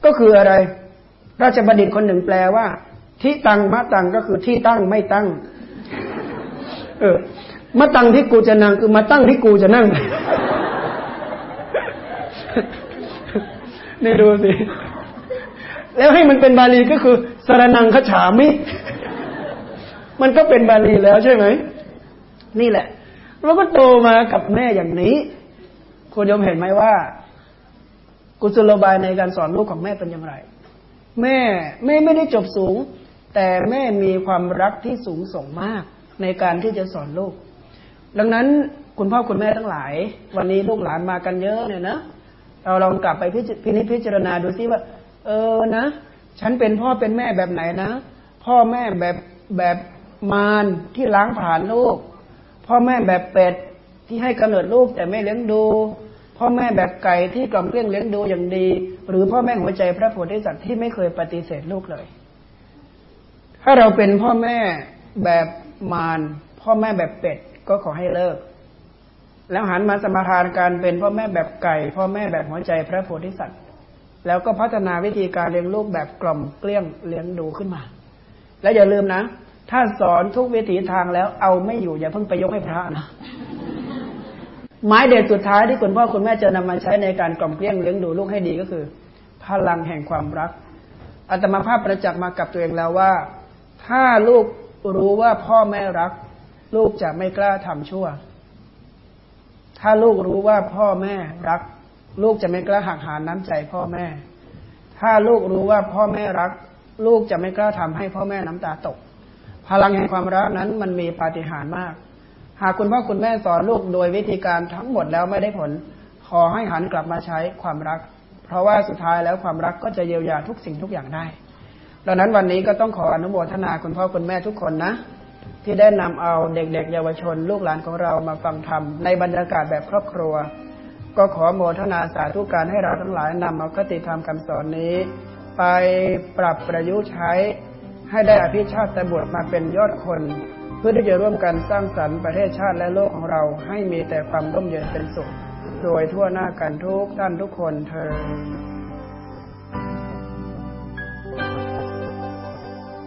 ก็คืออะไร ราชบัณฑิตคนหนึ่งแปลว่าที่ตังมะตังก็คือที่ตั้งไม่ตั้ง เออมะตังที่กูจะนั่งคือมาตั้งที่กูจะนั่ง นี่ดูสิ แล้วให้มันเป็นบาลีก็คือสรนังขฉามิ มันก็เป็นบาลีแล้วใช่ไหม นี่แหละ เราก็โตมากับแม่อย่างนี้คุณยมเห็นไหมว่า กุศโลบายในการสอนลูกของแม่เป็นอย่างไร แม่แม่ไม่ได้จบสูง แต่แม่มีความรักที่สูงส่งมากในการที่จะสอนลูก ดังนั้นคุณพ่อคุณแม่ทั้งหลาย วันนี้ลูกหลานมากันเยอะเนี่ยนะ เราลองกลับไปพินิจพิจารณาดูซิว่า เออนะ ฉันเป็นพ่อเป็นแม่แบบไหนนะ พ่อแม่แบบแบบมารที่ล้างผ่านลูก พ่อแม่แบบเป็ดที่ให้กำเนิดลูกแต่ไม่เลี้ยงดู พ่อแม่แบบไก่ที่กล่อมเกลี้ยงเลี้ยงดูอย่างดี หรือพ่อแม่หัวใจพระโพธิสัตว์ที่ไม่เคยปฏิเสธลูกเลย ถ้าเราเป็นพ่อแม่แบบมารพ่อแม่แบบเป็ดก็ขอให้เลิก แล้วหันมาสมาทานการเป็นพ่อแม่แบบไก่ พ่อแม่แบบหัวใจพระโพธิสัตว์ แล้วก็พัฒนาวิธีการเลี้ยงลูกแบบกล่อมเกลี้ยงเลี้ยงดูขึ้นมา แล้วอย่าลืมนะ ถ้าสอนทุกวิถีทางแล้วเอาไม่อยู่อย่าเพิ่งไปยกให้พระนะไม้เด็ดสุดท้ายที่คุณพ่อคุณแม่จะนำมาใช้ในการกล่อมเกลี้ยงเลี้ยงดูลูกให้ดีก็คือ พลังแห่งความรักอาตมาภาพประจักษ์มากับตัวเองแล้วว่า ถ้าลูกรู้ว่าพ่อแม่รัก ลูกจะไม่กล้าทำชั่ว ถ้าลูกรู้ว่าพ่อแม่รัก ลูกจะไม่กล้าหักหานน้ำใจพ่อแม่ ถ้าลูกรู้ว่าพ่อแม่รัก ลูกจะไม่กล้าทำให้พ่อแม่น้ำตาตก พลังแห่งความรักนั้นมันมีปาฏิหาริย์มาก หากคุณพ่อคุณแม่สอนลูกโดยวิธีการทั้งหมดแล้วไม่ได้ผล ขอให้หันกลับมาใช้ความรัก เพราะว่าสุดท้ายแล้วความรักก็จะเยียวยาทุกสิ่งทุกอย่างได้ดังนั้นวันนี้ก็ต้องขออนุโมทนาคุณพ่อคุณแม่ทุกคนนะ ที่ได้นำเอาเด็กๆ เยาวชน ลูกหลานของเรามาฟังธรรมในบรรยากาศแบบครอบครัว ก็ขอโมทนาสาธุการให้เราทั้งหลายนำเอาคติธรรมคำสอนนี้ ไปปรับประยุกต์ใช้ ให้ได้อภิชาติบวชมาเป็นยอดคน เพื่อที่จะร่วมกันสร้างสรรค์ประเทศชาติและโลกของเราให้มีแต่ความร่มเย็นเป็นสุขโดยทั่วหน้ากันทุกท่านทุกคนเธอ